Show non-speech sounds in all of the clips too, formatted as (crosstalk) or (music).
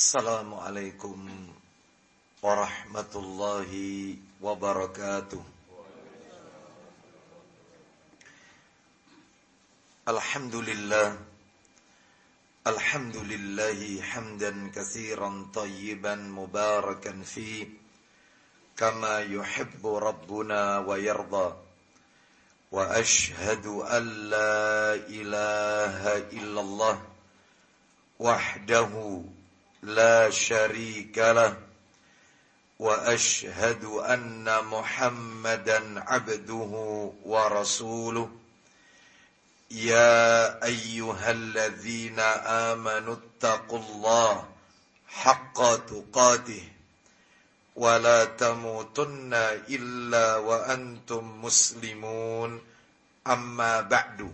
السلام عليكم ورحمة الله وبركاته الحمد لله الحمد لله حمدا كثيرا طيبا مباركا فيه كما يحب ربنا ويرضى واشهد ان لا اله الا الله وحده لا شريك له وأشهد أن محمدا عبده ورسوله. يا أيها الذين آمنوا اتقوا الله حق تقاته ولا تموتن إلا وأنتم مسلمون. أما بعد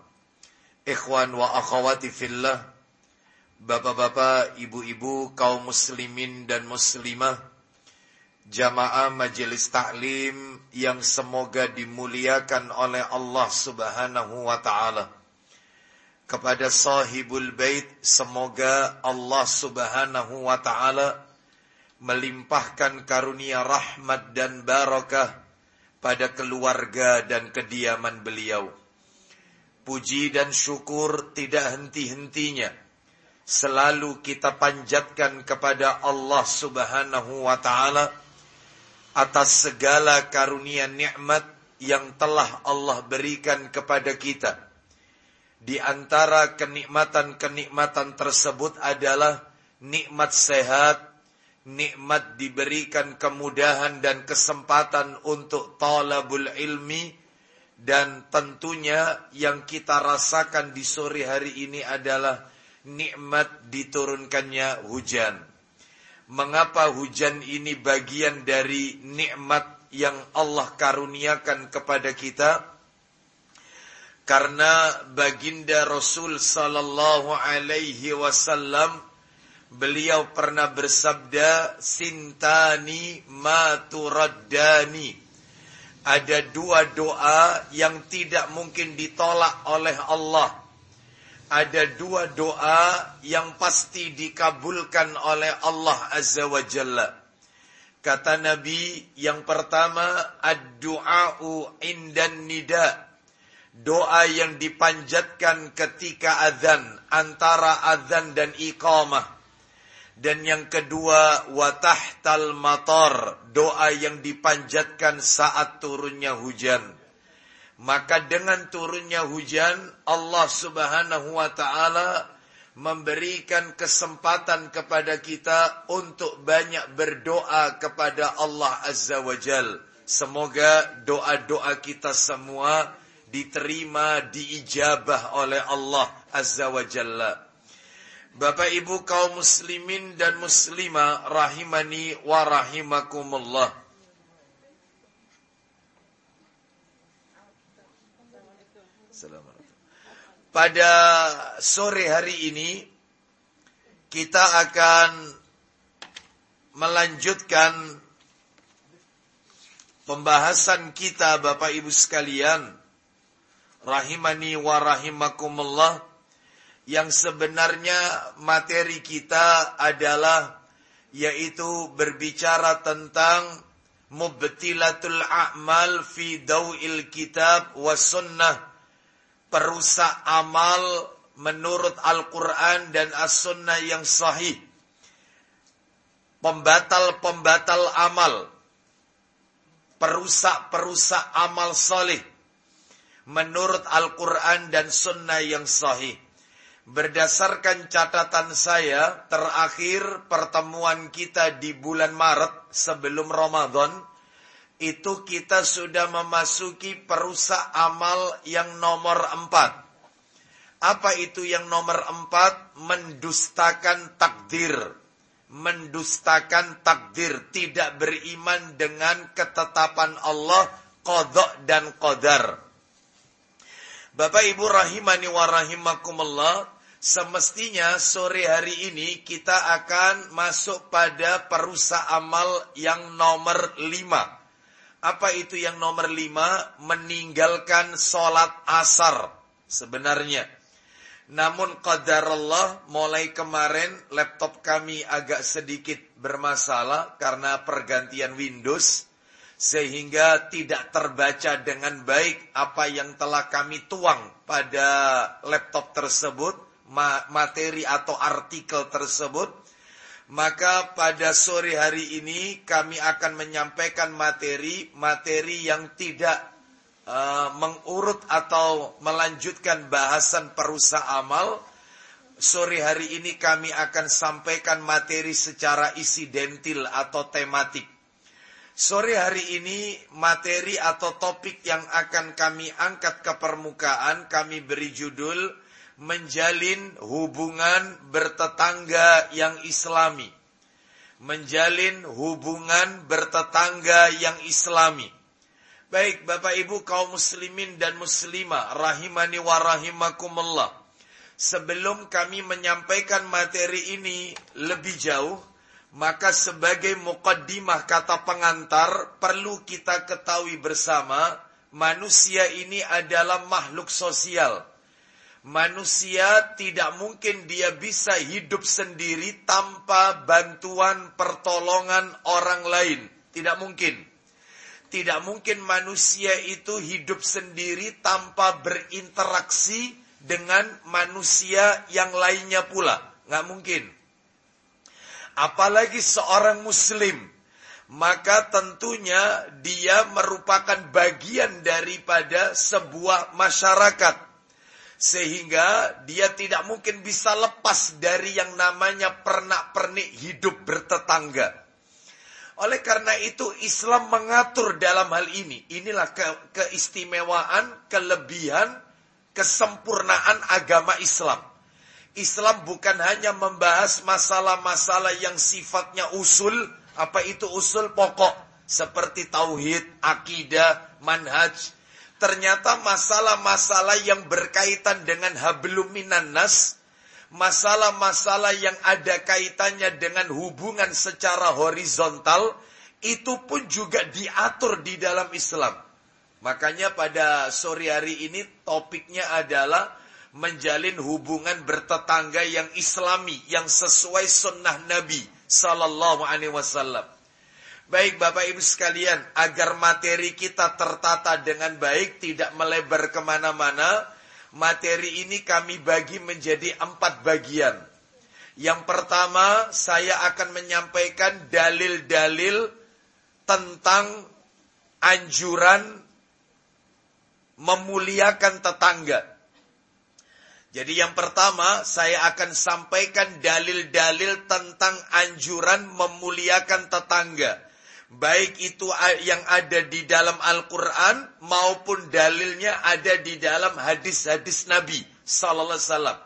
Ikhwan wa akhawati fillah Bapak-bapak, ibu-ibu, kaum muslimin dan muslimah Jamaah majelis taklim yang semoga dimuliakan oleh Allah subhanahu wa ta'ala. Kepada sahibul bait Semoga Allah subhanahu wa ta'ala Melimpahkan karunia rahmat dan barakah Pada keluarga dan kediaman beliau Puji dan syukur tidak henti-hentinya. Selalu kita panjatkan kepada Allah subhanahu wa ta'ala atas segala karunia nikmat yang telah Allah berikan kepada kita. Di antara kenikmatan-kenikmatan tersebut adalah nikmat sehat, nikmat diberikan kemudahan dan kesempatan untuk talabul ilmi, dan tentunya yang kita rasakan di sore hari ini adalah nikmat diturunkannya hujan. Mengapa hujan ini bagian dari nikmat yang Allah karuniakan kepada kita? Karena baginda Rasul sallallahu alaihi wasallam beliau pernah bersabda sintani maturaddani ada dua doa yang tidak mungkin ditolak oleh Allah. Ada dua doa yang pasti dikabulkan oleh Allah Azza wa Jalla. Kata Nabi yang pertama, ad-du'a'u indan nida. Doa yang dipanjatkan ketika azan, antara azan dan iqamah. Dan yang kedua, watahtal matar, doa yang dipanjatkan saat turunnya hujan. Maka dengan turunnya hujan, Allah subhanahu wa ta'ala memberikan kesempatan kepada kita untuk banyak berdoa kepada Allah azza wa jal. Semoga doa-doa kita semua diterima, diijabah oleh Allah azza wa jalla. Bapak Ibu kaum muslimin dan muslimah rahimani wa rahimakumullah. Pada sore hari ini kita akan melanjutkan pembahasan kita Bapak Ibu sekalian rahimani wa rahimakumullah yang sebenarnya materi kita adalah yaitu berbicara tentang mubtilatul a'mal fi dawil kitab wa sunnah. Perusak amal menurut Al-Quran dan As-Sunnah yang sahih. Pembatal-pembatal amal. Perusak-perusak amal soleh menurut Al-Quran dan Sunnah yang sahih Berdasarkan catatan saya, terakhir pertemuan kita di bulan Maret sebelum Ramadan, itu kita sudah memasuki perusak amal yang nomor empat. Apa itu yang nomor empat? Mendustakan takdir. mendustakan takdir, tidak beriman dengan ketetapan Allah, kodok dan qadar. Bapak Ibu rahimani wa rahimakumullah, semestinya sore hari ini kita akan masuk pada perusahaan amal yang nomor lima. Apa itu yang nomor lima? Meninggalkan sholat asar sebenarnya. Namun qadar Allah mulai kemarin laptop kami agak sedikit bermasalah karena pergantian Windows sehingga tidak terbaca dengan baik apa yang telah kami tuang pada laptop tersebut, materi atau artikel tersebut. Maka pada sore hari ini kami akan menyampaikan materi-materi yang tidak uh, mengurut atau melanjutkan bahasan perusahaan amal, sore hari ini kami akan sampaikan materi secara isi dentil atau tematik. Sore hari ini materi atau topik yang akan kami angkat ke permukaan kami beri judul menjalin hubungan bertetangga yang islami. Menjalin hubungan bertetangga yang islami. Baik Bapak Ibu kaum muslimin dan muslimah rahimani wa rahimakumullah. Sebelum kami menyampaikan materi ini lebih jauh, maka sebagai mukaddimah kata pengantar perlu kita ketahui bersama manusia ini adalah makhluk sosial. Manusia tidak mungkin dia bisa hidup sendiri tanpa bantuan pertolongan orang lain. Tidak mungkin. Tidak mungkin manusia itu hidup sendiri tanpa berinteraksi dengan manusia yang lainnya pula. Nggak mungkin. Apalagi seorang muslim. Maka tentunya dia merupakan bagian daripada sebuah masyarakat. Sehingga dia tidak mungkin bisa lepas dari yang namanya pernak-pernik hidup bertetangga. Oleh karena itu Islam mengatur dalam hal ini. Inilah ke keistimewaan, kelebihan, kesempurnaan agama Islam. Islam bukan hanya membahas masalah-masalah yang sifatnya usul, apa itu usul pokok, seperti tauhid, akidah, manhaj. Ternyata masalah-masalah yang berkaitan dengan hablum minan nas, masalah-masalah yang ada kaitannya dengan hubungan secara horizontal itu pun juga diatur di dalam Islam. Makanya pada sore hari ini topiknya adalah menjalin hubungan bertetangga yang islami, yang sesuai sunnah Nabi Sallallahu Alaihi Wasallam. Baik Bapak Ibu sekalian, agar materi kita tertata dengan baik, tidak melebar ke mana-mana, materi ini kami bagi menjadi empat bagian. Yang pertama, saya akan menyampaikan dalil-dalil tentang anjuran memuliakan tetangga. Jadi yang pertama, saya akan sampaikan dalil-dalil tentang anjuran memuliakan tetangga baik itu yang ada di dalam Al-Quran maupun dalilnya ada di dalam hadis-hadis Nabi Sallallahu Alaihi Wasallam.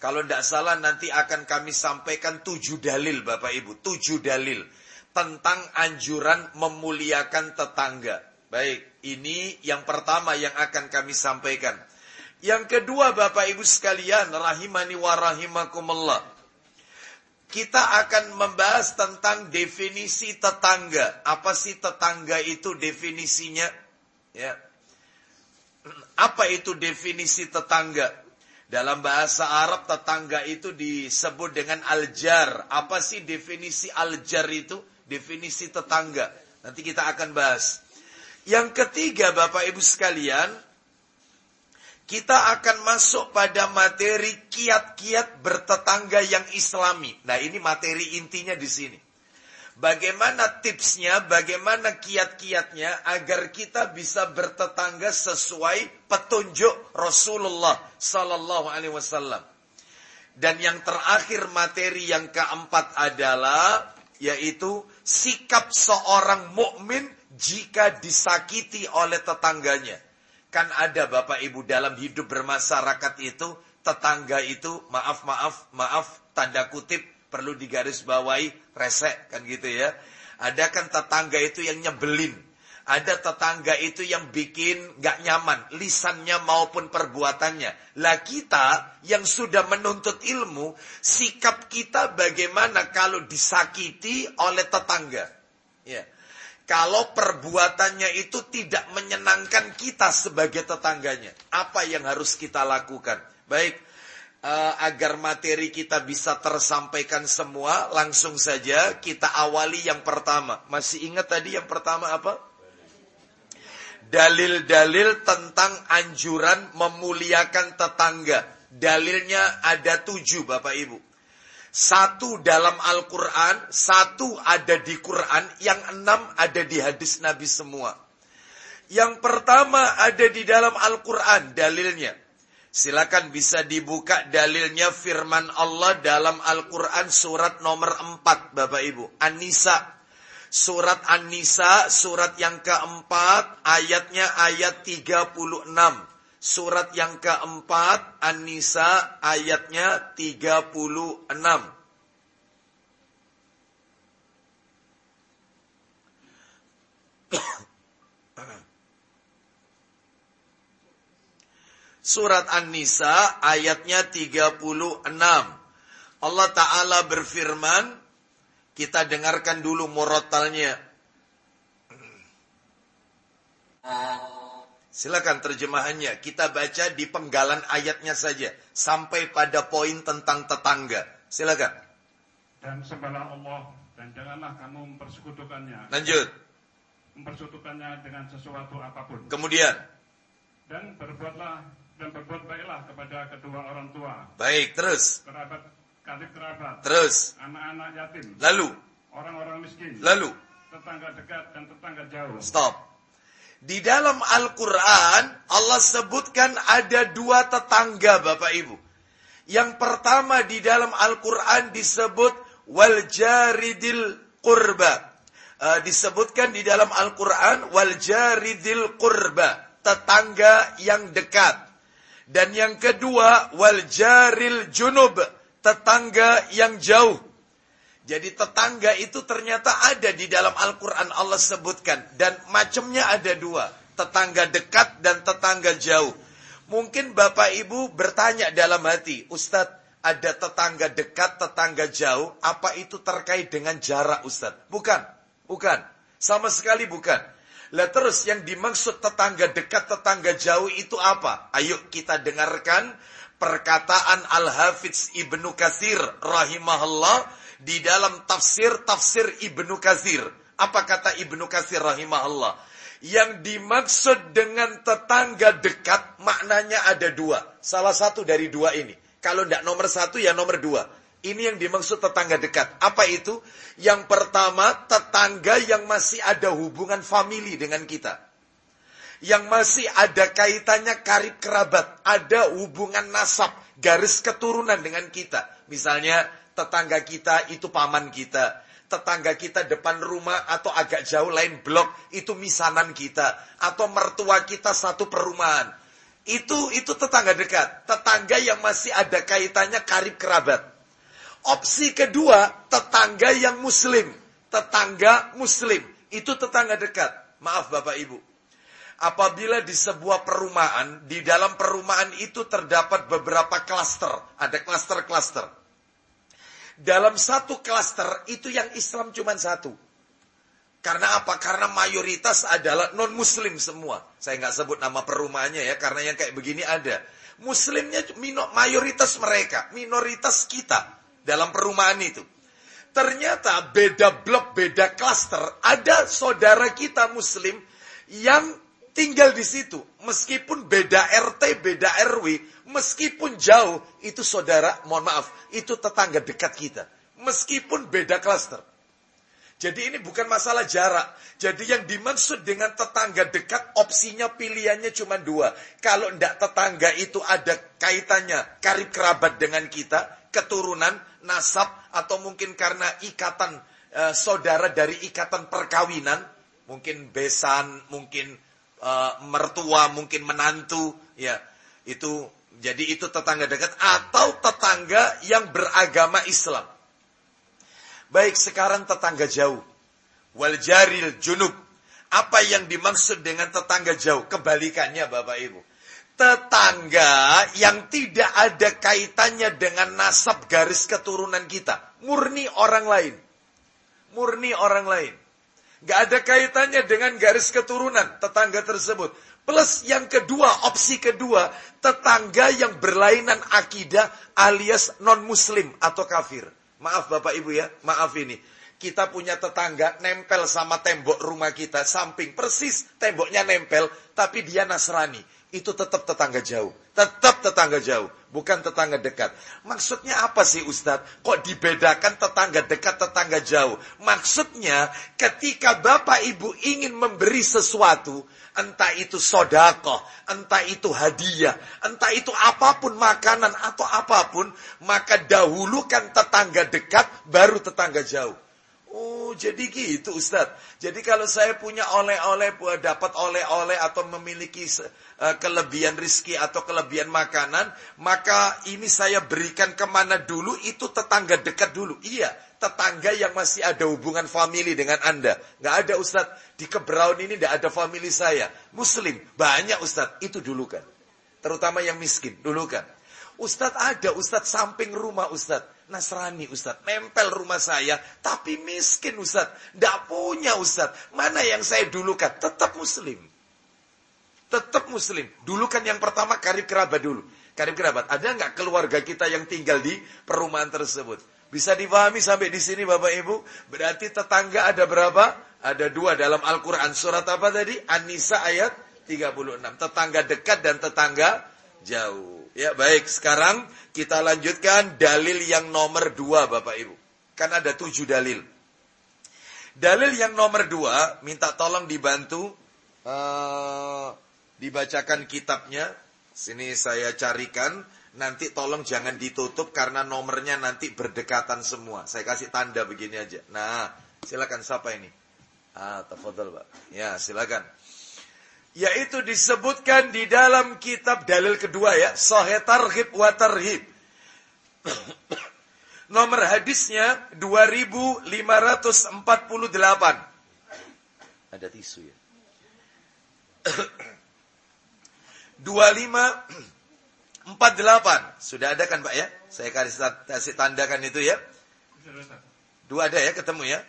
Kalau tidak salah nanti akan kami sampaikan tujuh dalil Bapak Ibu, tujuh dalil tentang anjuran memuliakan tetangga. Baik, ini yang pertama yang akan kami sampaikan. Yang kedua Bapak Ibu sekalian, rahimani wa rahimakumullah kita akan membahas tentang definisi tetangga. Apa sih tetangga itu definisinya? Ya. Apa itu definisi tetangga? Dalam bahasa Arab tetangga itu disebut dengan aljar. Apa sih definisi aljar itu? Definisi tetangga. Nanti kita akan bahas. Yang ketiga Bapak Ibu sekalian, kita akan masuk pada materi kiat-kiat bertetangga yang islami. Nah ini materi intinya di sini. Bagaimana tipsnya, bagaimana kiat-kiatnya agar kita bisa bertetangga sesuai petunjuk Rasulullah Sallallahu Alaihi Wasallam. Dan yang terakhir materi yang keempat adalah yaitu sikap seorang mukmin jika disakiti oleh tetangganya. Kan ada Bapak Ibu dalam hidup bermasyarakat itu, tetangga itu, maaf, maaf, maaf, tanda kutip, perlu digarisbawahi resek kan gitu ya. Ada kan tetangga itu yang nyebelin. Ada tetangga itu yang bikin gak nyaman, lisannya maupun perbuatannya. Lah kita yang sudah menuntut ilmu, sikap kita bagaimana kalau disakiti oleh tetangga? Ya. Kalau perbuatannya itu tidak menyenangkan kita sebagai tetangganya, apa yang harus kita lakukan? Baik, uh, agar materi kita bisa tersampaikan semua, langsung saja kita awali yang pertama. Masih ingat tadi yang pertama apa? Dalil-dalil tentang anjuran memuliakan tetangga. Dalilnya ada tujuh Bapak Ibu. Satu dalam Al-Quran, satu ada di Quran, yang enam ada di hadis Nabi semua. Yang pertama ada di dalam Al-Quran dalilnya. Silakan bisa dibuka dalilnya firman Allah dalam Al-Quran surat nomor 4 Bapak Ibu. An-Nisa. Surat An-Nisa surat yang keempat ayatnya ayat 36. Surat yang keempat An-Nisa ayatnya 36. Surat An-Nisa ayatnya 36. Allah Ta'ala berfirman, kita dengarkan dulu murotalnya. Silakan terjemahannya. Kita baca di penggalan ayatnya saja. Sampai pada poin tentang tetangga. Silakan. Dan sembahlah Allah dan janganlah kamu mempersekutukannya. Lanjut. Mempersekutukannya dengan sesuatu apa pun. Kemudian. Dan berbuatlah dan berbuat baiklah kepada kedua orang tua. Baik, terus. Kerabat, karib kerabat. Terus. Anak-anak yatim. Lalu. Orang-orang miskin. Lalu. Tetangga dekat dan tetangga jauh. Stop. Di dalam Al-Quran, Allah sebutkan ada dua tetangga Bapak Ibu. Yang pertama di dalam Al-Quran disebut wal jaridil qurba. Uh, disebutkan di dalam Al-Quran wal jaridil qurba. Tetangga yang dekat. Dan yang kedua, wal jaril junub, tetangga yang jauh. Jadi tetangga itu ternyata ada di dalam Al-Quran Allah sebutkan. Dan macamnya ada dua. Tetangga dekat dan tetangga jauh. Mungkin Bapak Ibu bertanya dalam hati, Ustadz, ada tetangga dekat, tetangga jauh. Apa itu terkait dengan jarak Ustadz? Bukan, bukan. Sama sekali bukan. Lah terus yang dimaksud tetangga dekat, tetangga jauh itu apa? Ayo kita dengarkan perkataan Al-Hafidz Ibnu Katsir rahimahullah di dalam tafsir-tafsir Ibnu Katsir. Apa kata Ibnu Katsir rahimahullah? Yang dimaksud dengan tetangga dekat maknanya ada dua. Salah satu dari dua ini. Kalau tidak nomor satu ya nomor dua. Ini yang dimaksud tetangga dekat. Apa itu? Yang pertama, tetangga yang masih ada hubungan famili dengan kita. Yang masih ada kaitannya karib kerabat. Ada hubungan nasab, garis keturunan dengan kita. Misalnya, tetangga kita itu paman kita. Tetangga kita depan rumah atau agak jauh lain blok, itu misanan kita. Atau mertua kita satu perumahan. Itu itu tetangga dekat. Tetangga yang masih ada kaitannya karib kerabat. Opsi kedua, tetangga yang muslim. Tetangga muslim. Itu tetangga dekat. Maaf Bapak Ibu. Apabila di sebuah perumahan, di dalam perumahan itu terdapat beberapa klaster. Ada klaster-klaster. Dalam satu klaster, itu yang Islam cuma satu. Karena apa? Karena mayoritas adalah non-muslim semua. Saya nggak sebut nama perumahannya ya, karena yang kayak begini ada. Muslimnya mayoritas mereka, minoritas kita dalam perumahan itu. Ternyata beda blok, beda klaster, ada saudara kita muslim yang tinggal di situ. Meskipun beda RT, beda RW, meskipun jauh, itu saudara, mohon maaf, itu tetangga dekat kita. Meskipun beda klaster. Jadi ini bukan masalah jarak. Jadi yang dimaksud dengan tetangga dekat, opsinya pilihannya cuma dua. Kalau tidak tetangga itu ada kaitannya, karib kerabat dengan kita, keturunan, nasab atau mungkin karena ikatan e, saudara dari ikatan perkawinan, mungkin besan, mungkin e, mertua, mungkin menantu, ya. Itu jadi itu tetangga dekat atau tetangga yang beragama Islam. Baik sekarang tetangga jauh. Wal jaril junub. Apa yang dimaksud dengan tetangga jauh? Kebalikannya Bapak Ibu. Tetangga yang tidak ada kaitannya dengan nasab garis keturunan kita. Murni orang lain. Murni orang lain. Gak ada kaitannya dengan garis keturunan tetangga tersebut. Plus yang kedua, opsi kedua, tetangga yang berlainan akidah alias non-muslim atau kafir. Maaf Bapak Ibu ya, maaf ini. Kita punya tetangga nempel sama tembok rumah kita, samping persis temboknya nempel, tapi dia Nasrani. Itu tetap tetangga jauh. Tetap tetangga jauh, bukan tetangga dekat. Maksudnya apa sih Ustadz? Kok dibedakan tetangga dekat, tetangga jauh? Maksudnya ketika Bapak Ibu ingin memberi sesuatu, entah itu sodakoh, entah itu hadiah, entah itu apa pun makanan atau apa pun, maka dahulukan tetangga dekat, baru tetangga jauh. Oh, jadi gitu Ustadz. Jadi kalau saya punya oleh-oleh, dapat oleh-oleh atau memiliki uh, kelebihan rizki atau kelebihan makanan, maka ini saya berikan ke mana dulu, itu tetangga dekat dulu. Iya, tetangga yang masih ada hubungan famili dengan Anda. Nggak ada Ustadz, di Kebraun ini nggak ada famili saya. Muslim, banyak Ustadz, itu dulu kan. Terutama yang miskin, dulu kan. Ustadz ada, Ustadz samping rumah Ustadz. Nasrani Ustadz, nempel rumah saya, tapi miskin Ustadz. Nggak punya Ustadz. Mana yang saya dulukan? Tetap Muslim. Tetap Muslim. Dulu kan yang pertama karib kerabat dulu. Karib kerabat. Ada nggak keluarga kita yang tinggal di perumahan tersebut? Bisa dipahami sampai di sini Bapak Ibu? Berarti tetangga ada berapa? Ada dua dalam Al-Quran. Surat apa tadi? An-Nisa ayat 36. Tetangga dekat dan tetangga jauh. Ya baik, sekarang kita lanjutkan dalil yang nomor dua Bapak Ibu. Kan ada tujuh dalil. Dalil yang nomor dua, minta tolong dibantu. Uh, dibacakan kitabnya. Sini saya carikan nanti tolong jangan ditutup karena nomornya nanti berdekatan semua. Saya kasih tanda begini aja. Nah, silakan siapa ini? Ah, tafadhol, Pak. Ya, silakan. Yaitu disebutkan di dalam kitab dalil kedua ya, Sahih Targhib wa Tarhib. (coughs) Nomor hadisnya 2548. Ada tisu ya. (coughs) 25 48. Sudah ada kan Pak ya? Saya kasih, kasih tandakan itu ya. Dua ada ya ketemu ya?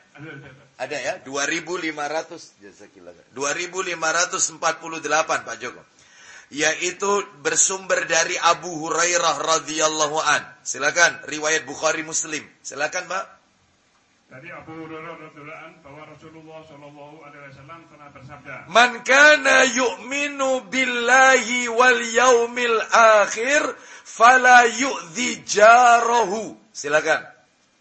Ada ya? 2500 2548 Pak Joko. Yaitu bersumber dari Abu Hurairah radhiyallahu an. Silakan riwayat Bukhari Muslim. Silakan Pak. Dari Abu Hurairah radhiyallahu bahwa Rasulullah Shallallahu alaihi wasallam pernah bersabda, "Man kana yu'minu billahi wal yaumil akhir fala yu'dhi jarahu." Silakan.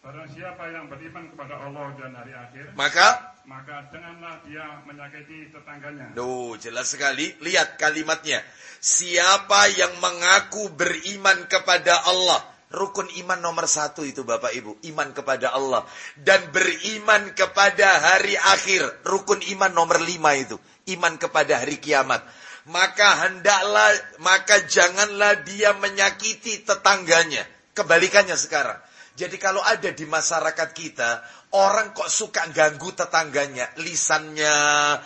Barang siapa yang beriman kepada Allah dan hari akhir, maka maka janganlah dia menyakiti tetangganya. Duh, jelas sekali. Lihat kalimatnya. Siapa yang mengaku beriman kepada Allah, Rukun iman nomor satu itu Bapak Ibu. Iman kepada Allah. Dan beriman kepada hari akhir. Rukun iman nomor lima itu. Iman kepada hari kiamat. Maka hendaklah, maka janganlah dia menyakiti tetangganya. Kebalikannya sekarang. Jadi kalau ada di masyarakat kita, orang kok suka ganggu tetangganya, lisannya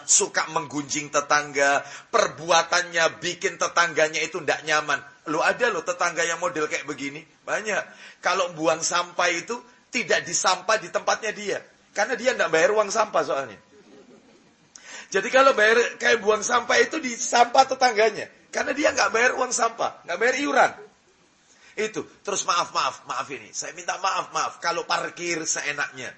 suka menggunjing tetangga, perbuatannya bikin tetangganya itu tidak nyaman. Lo ada lo tetangga yang model kayak begini? Banyak. Kalau buang sampah itu tidak disampah di tempatnya dia. Karena dia tidak bayar uang sampah soalnya. Jadi kalau bayar kayak buang sampah itu di sampah tetangganya. Karena dia nggak bayar uang sampah, nggak bayar iuran. Itu. Terus maaf, maaf, maaf ini. Saya minta maaf, maaf. Kalau parkir seenaknya.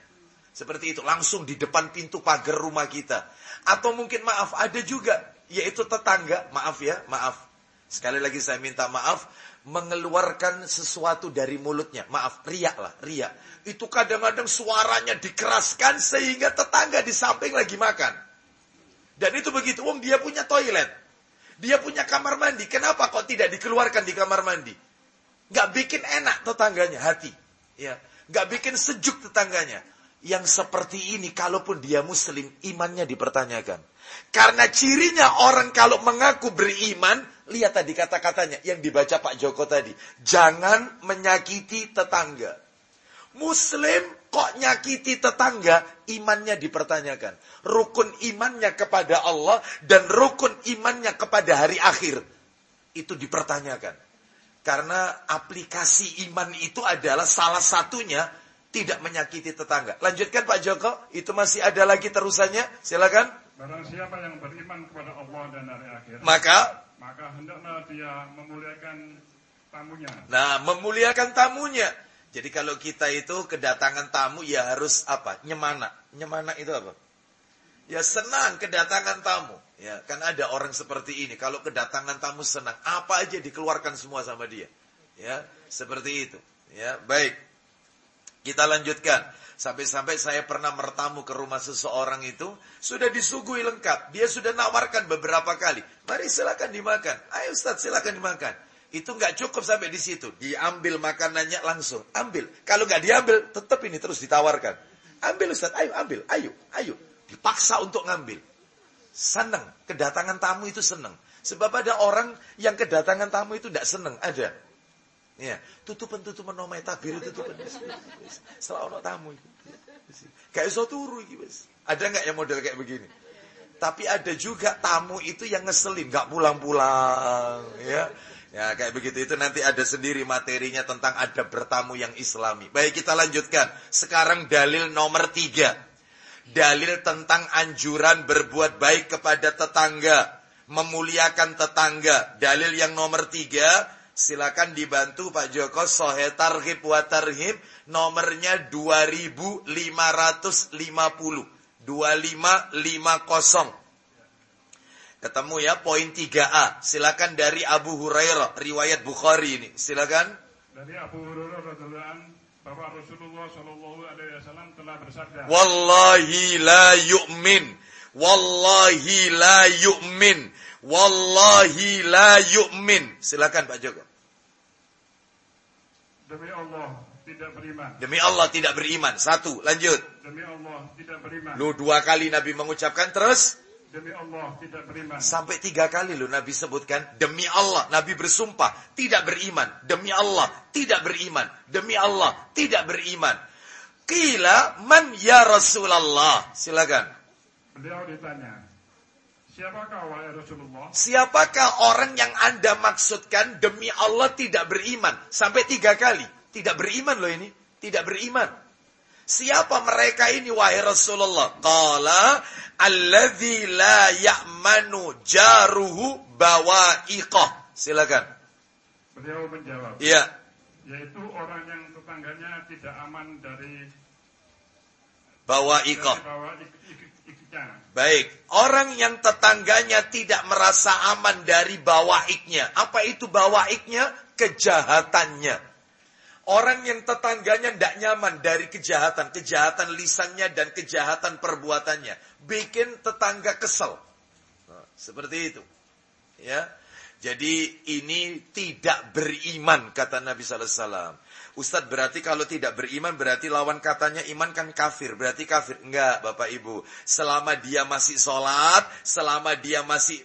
Seperti itu. Langsung di depan pintu pagar rumah kita. Atau mungkin maaf, ada juga. Yaitu tetangga. Maaf ya, maaf. Sekali lagi saya minta maaf, mengeluarkan sesuatu dari mulutnya. Maaf, riak lah, riak. Itu kadang-kadang suaranya dikeraskan sehingga tetangga di samping lagi makan. Dan itu begitu, wong dia punya toilet. Dia punya kamar mandi. Kenapa kok tidak dikeluarkan di kamar mandi? Gak bikin enak tetangganya, hati. Ya, Gak bikin sejuk tetangganya. Yang seperti ini, kalaupun dia muslim, imannya dipertanyakan. Karena cirinya orang kalau mengaku beriman, Lihat tadi kata-katanya yang dibaca Pak Joko tadi. Jangan menyakiti tetangga. Muslim Kok nyakiti tetangga? Imannya dipertanyakan. Rukun imannya kepada Allah dan rukun imannya kepada hari akhir. Itu dipertanyakan. Karena aplikasi iman itu adalah salah satunya tidak menyakiti tetangga. Lanjutkan Pak Joko, itu masih ada lagi terusannya. Silakan. Barang siapa yang beriman kepada Allah dan hari akhir. Maka maka hendaklah dia memuliakan tamunya. Nah, memuliakan tamunya. Jadi kalau kita itu kedatangan tamu ya harus apa? Nyemana. Nyemana itu apa? Ya senang kedatangan tamu. Ya, kan ada orang seperti ini. Kalau kedatangan tamu senang, apa aja dikeluarkan semua sama dia. Ya, seperti itu. Ya, baik. Kita lanjutkan. Sampai-sampai saya pernah bertamu ke rumah seseorang itu, sudah disuguhi lengkap. Dia sudah nawarkan beberapa kali. Mari silakan dimakan. Ayo Ustaz, silakan dimakan. Itu nggak cukup sampai di situ. Diambil makanannya langsung. Ambil. Kalau nggak diambil, tetap ini terus ditawarkan. Ambil Ustaz, ayo ambil, ayo, ayo. Dipaksa untuk ngambil. Senang. Kedatangan tamu itu senang. Sebab ada orang yang kedatangan tamu itu tidak senang. Ada. Ya, tutupan-tutupan nomai tabir tutupan. Selalu tamu. Kayak iso turu Ada nggak yang model kayak begini? Tapi ada juga tamu itu yang ngeselin, nggak pulang-pulang, ya. Ya kayak begitu itu nanti ada sendiri materinya tentang ada bertamu yang islami. Baik kita lanjutkan. Sekarang dalil nomor tiga. Dalil tentang anjuran berbuat baik kepada tetangga. Memuliakan tetangga. Dalil yang nomor tiga. Silakan dibantu Pak Joko. Sohe tarhib wa tarhib. Nomornya 2550. 2550. Ketemu ya poin 3A. Silakan dari Abu Hurairah, riwayat Bukhari ini. Silakan. Dari Abu Hurairah radhiyallahu bahwa Rasulullah Shallallahu alaihi wasallam telah bersabda. Wallahi la yu'min. Wallahi la yu'min. Wallahi la yu'min. Silakan Pak Joko. Demi Allah tidak beriman. Demi Allah tidak beriman. Satu, lanjut. Demi Allah tidak beriman. Lu dua kali Nabi mengucapkan terus Demi Allah tidak beriman. Sampai tiga kali loh Nabi sebutkan. Demi Allah. Nabi bersumpah. Tidak beriman. Demi Allah. Tidak beriman. Demi Allah. Tidak beriman. Kila man ya Rasulullah. Silakan. Beliau ditanya. Siapakah wahai Rasulullah? Siapakah orang yang anda maksudkan demi Allah tidak beriman? Sampai tiga kali. Tidak beriman loh ini. Tidak beriman. Siapa mereka ini wahai Rasulullah? Qala alladzi la ya'manu jaruhu bawa'iqah. Silakan. Beliau menjawab. Iya. Yaitu orang yang tetangganya tidak aman dari bawa'iqah. Baik, orang yang tetangganya tidak merasa aman dari bawaiknya. Apa itu bawaiknya? Kejahatannya. Orang yang tetangganya tidak nyaman dari kejahatan, kejahatan lisannya dan kejahatan perbuatannya, bikin tetangga kesel. Nah, seperti itu. Ya. Jadi ini tidak beriman kata Nabi sallallahu alaihi wasallam. Ustadz berarti kalau tidak beriman berarti lawan katanya iman kan kafir. Berarti kafir. Enggak Bapak Ibu. Selama dia masih sholat, selama dia masih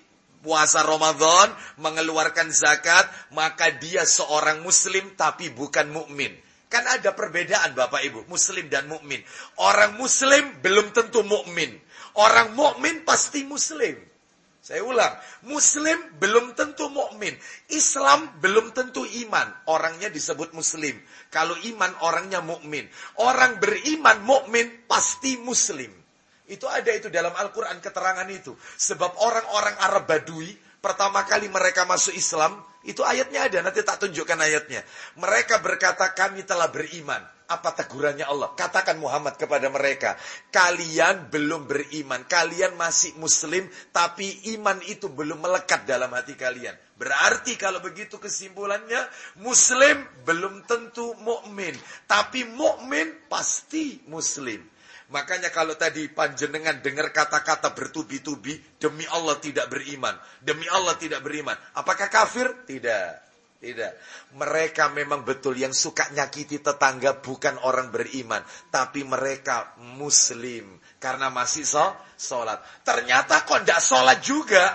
puasa Ramadan, mengeluarkan zakat, maka dia seorang muslim tapi bukan mukmin. Kan ada perbedaan Bapak Ibu, muslim dan mukmin. Orang muslim belum tentu mukmin. Orang mukmin pasti muslim. Saya ulang, muslim belum tentu mukmin. Islam belum tentu iman. Orangnya disebut muslim. Kalau iman orangnya mukmin. Orang beriman mukmin pasti muslim. Itu ada itu dalam Al-Quran keterangan itu. Sebab orang-orang Arab Badui, pertama kali mereka masuk Islam, itu ayatnya ada, nanti tak tunjukkan ayatnya. Mereka berkata, kami telah beriman. Apa tegurannya Allah? Katakan Muhammad kepada mereka, kalian belum beriman, kalian masih muslim, tapi iman itu belum melekat dalam hati kalian. Berarti kalau begitu kesimpulannya, muslim belum tentu mukmin, tapi mukmin pasti muslim. Makanya kalau tadi panjenengan dengar kata-kata bertubi-tubi, demi Allah tidak beriman. Demi Allah tidak beriman. Apakah kafir? Tidak. Tidak. Mereka memang betul yang suka nyakiti tetangga bukan orang beriman. Tapi mereka muslim. Karena masih so, sholat. Ternyata kok tidak sholat juga.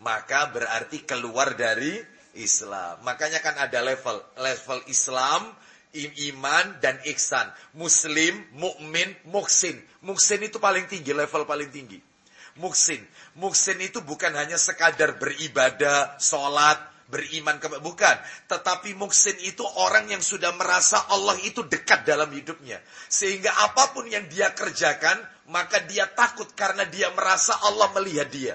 Maka berarti keluar dari Islam. Makanya kan ada level. Level Islam Iman dan ihsan. Muslim, mukmin, muksin. Muksin itu paling tinggi, level paling tinggi. Muksin. Muksin itu bukan hanya sekadar beribadah, sholat, beriman bukan, tetapi muksin itu orang yang sudah merasa Allah itu dekat dalam hidupnya. Sehingga apa pun yang dia kerjakan, maka dia takut karena dia merasa Allah melihat dia.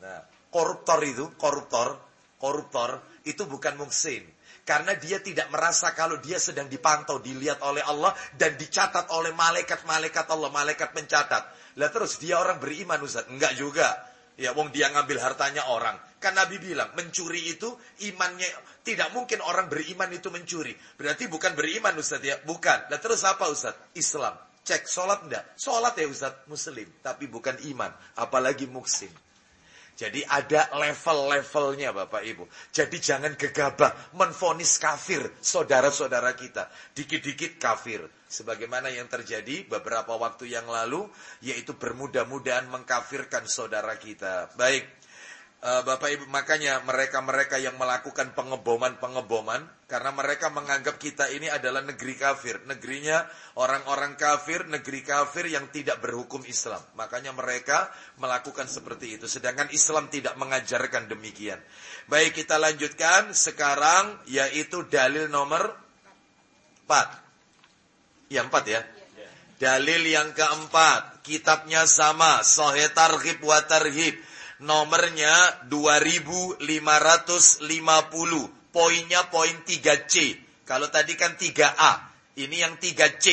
Nah, koruptor itu, koruptor, koruptor itu bukan muksin. Karena dia tidak merasa kalau dia sedang dipantau, dilihat oleh Allah dan dicatat oleh malaikat-malaikat Allah, malaikat pencatat. Lah terus dia orang beriman Ustaz? Enggak juga. Ya wong dia ngambil hartanya orang. Kan Nabi bilang, mencuri itu imannya tidak mungkin orang beriman itu mencuri. Berarti bukan beriman Ustaz ya? Bukan. Lah terus apa Ustaz? Islam. Cek sholat enggak? Sholat ya Ustaz, muslim. Tapi bukan iman. Apalagi muksin. Jadi ada level-levelnya Bapak Ibu. Jadi jangan gegabah menfonis kafir saudara-saudara kita. Dikit-dikit kafir. Sebagaimana yang terjadi beberapa waktu yang lalu. Yaitu bermudah-mudahan mengkafirkan saudara kita. Baik. Eh, Bapak Ibu, makanya mereka-mereka yang melakukan pengeboman-pengeboman, karena mereka menganggap kita ini adalah negeri kafir. Negerinya orang-orang kafir, negeri kafir yang tidak berhukum Islam. Makanya mereka melakukan seperti itu. Sedangkan Islam tidak mengajarkan demikian. Baik, kita lanjutkan sekarang, yaitu dalil nomor 4. Ya, 4 ya. Dalil yang keempat, kitabnya sama, Sahih Targhib wa Tarhib Nomornya 2550. Poinnya poin 3C. Kalau tadi kan 3A. Ini yang 3C.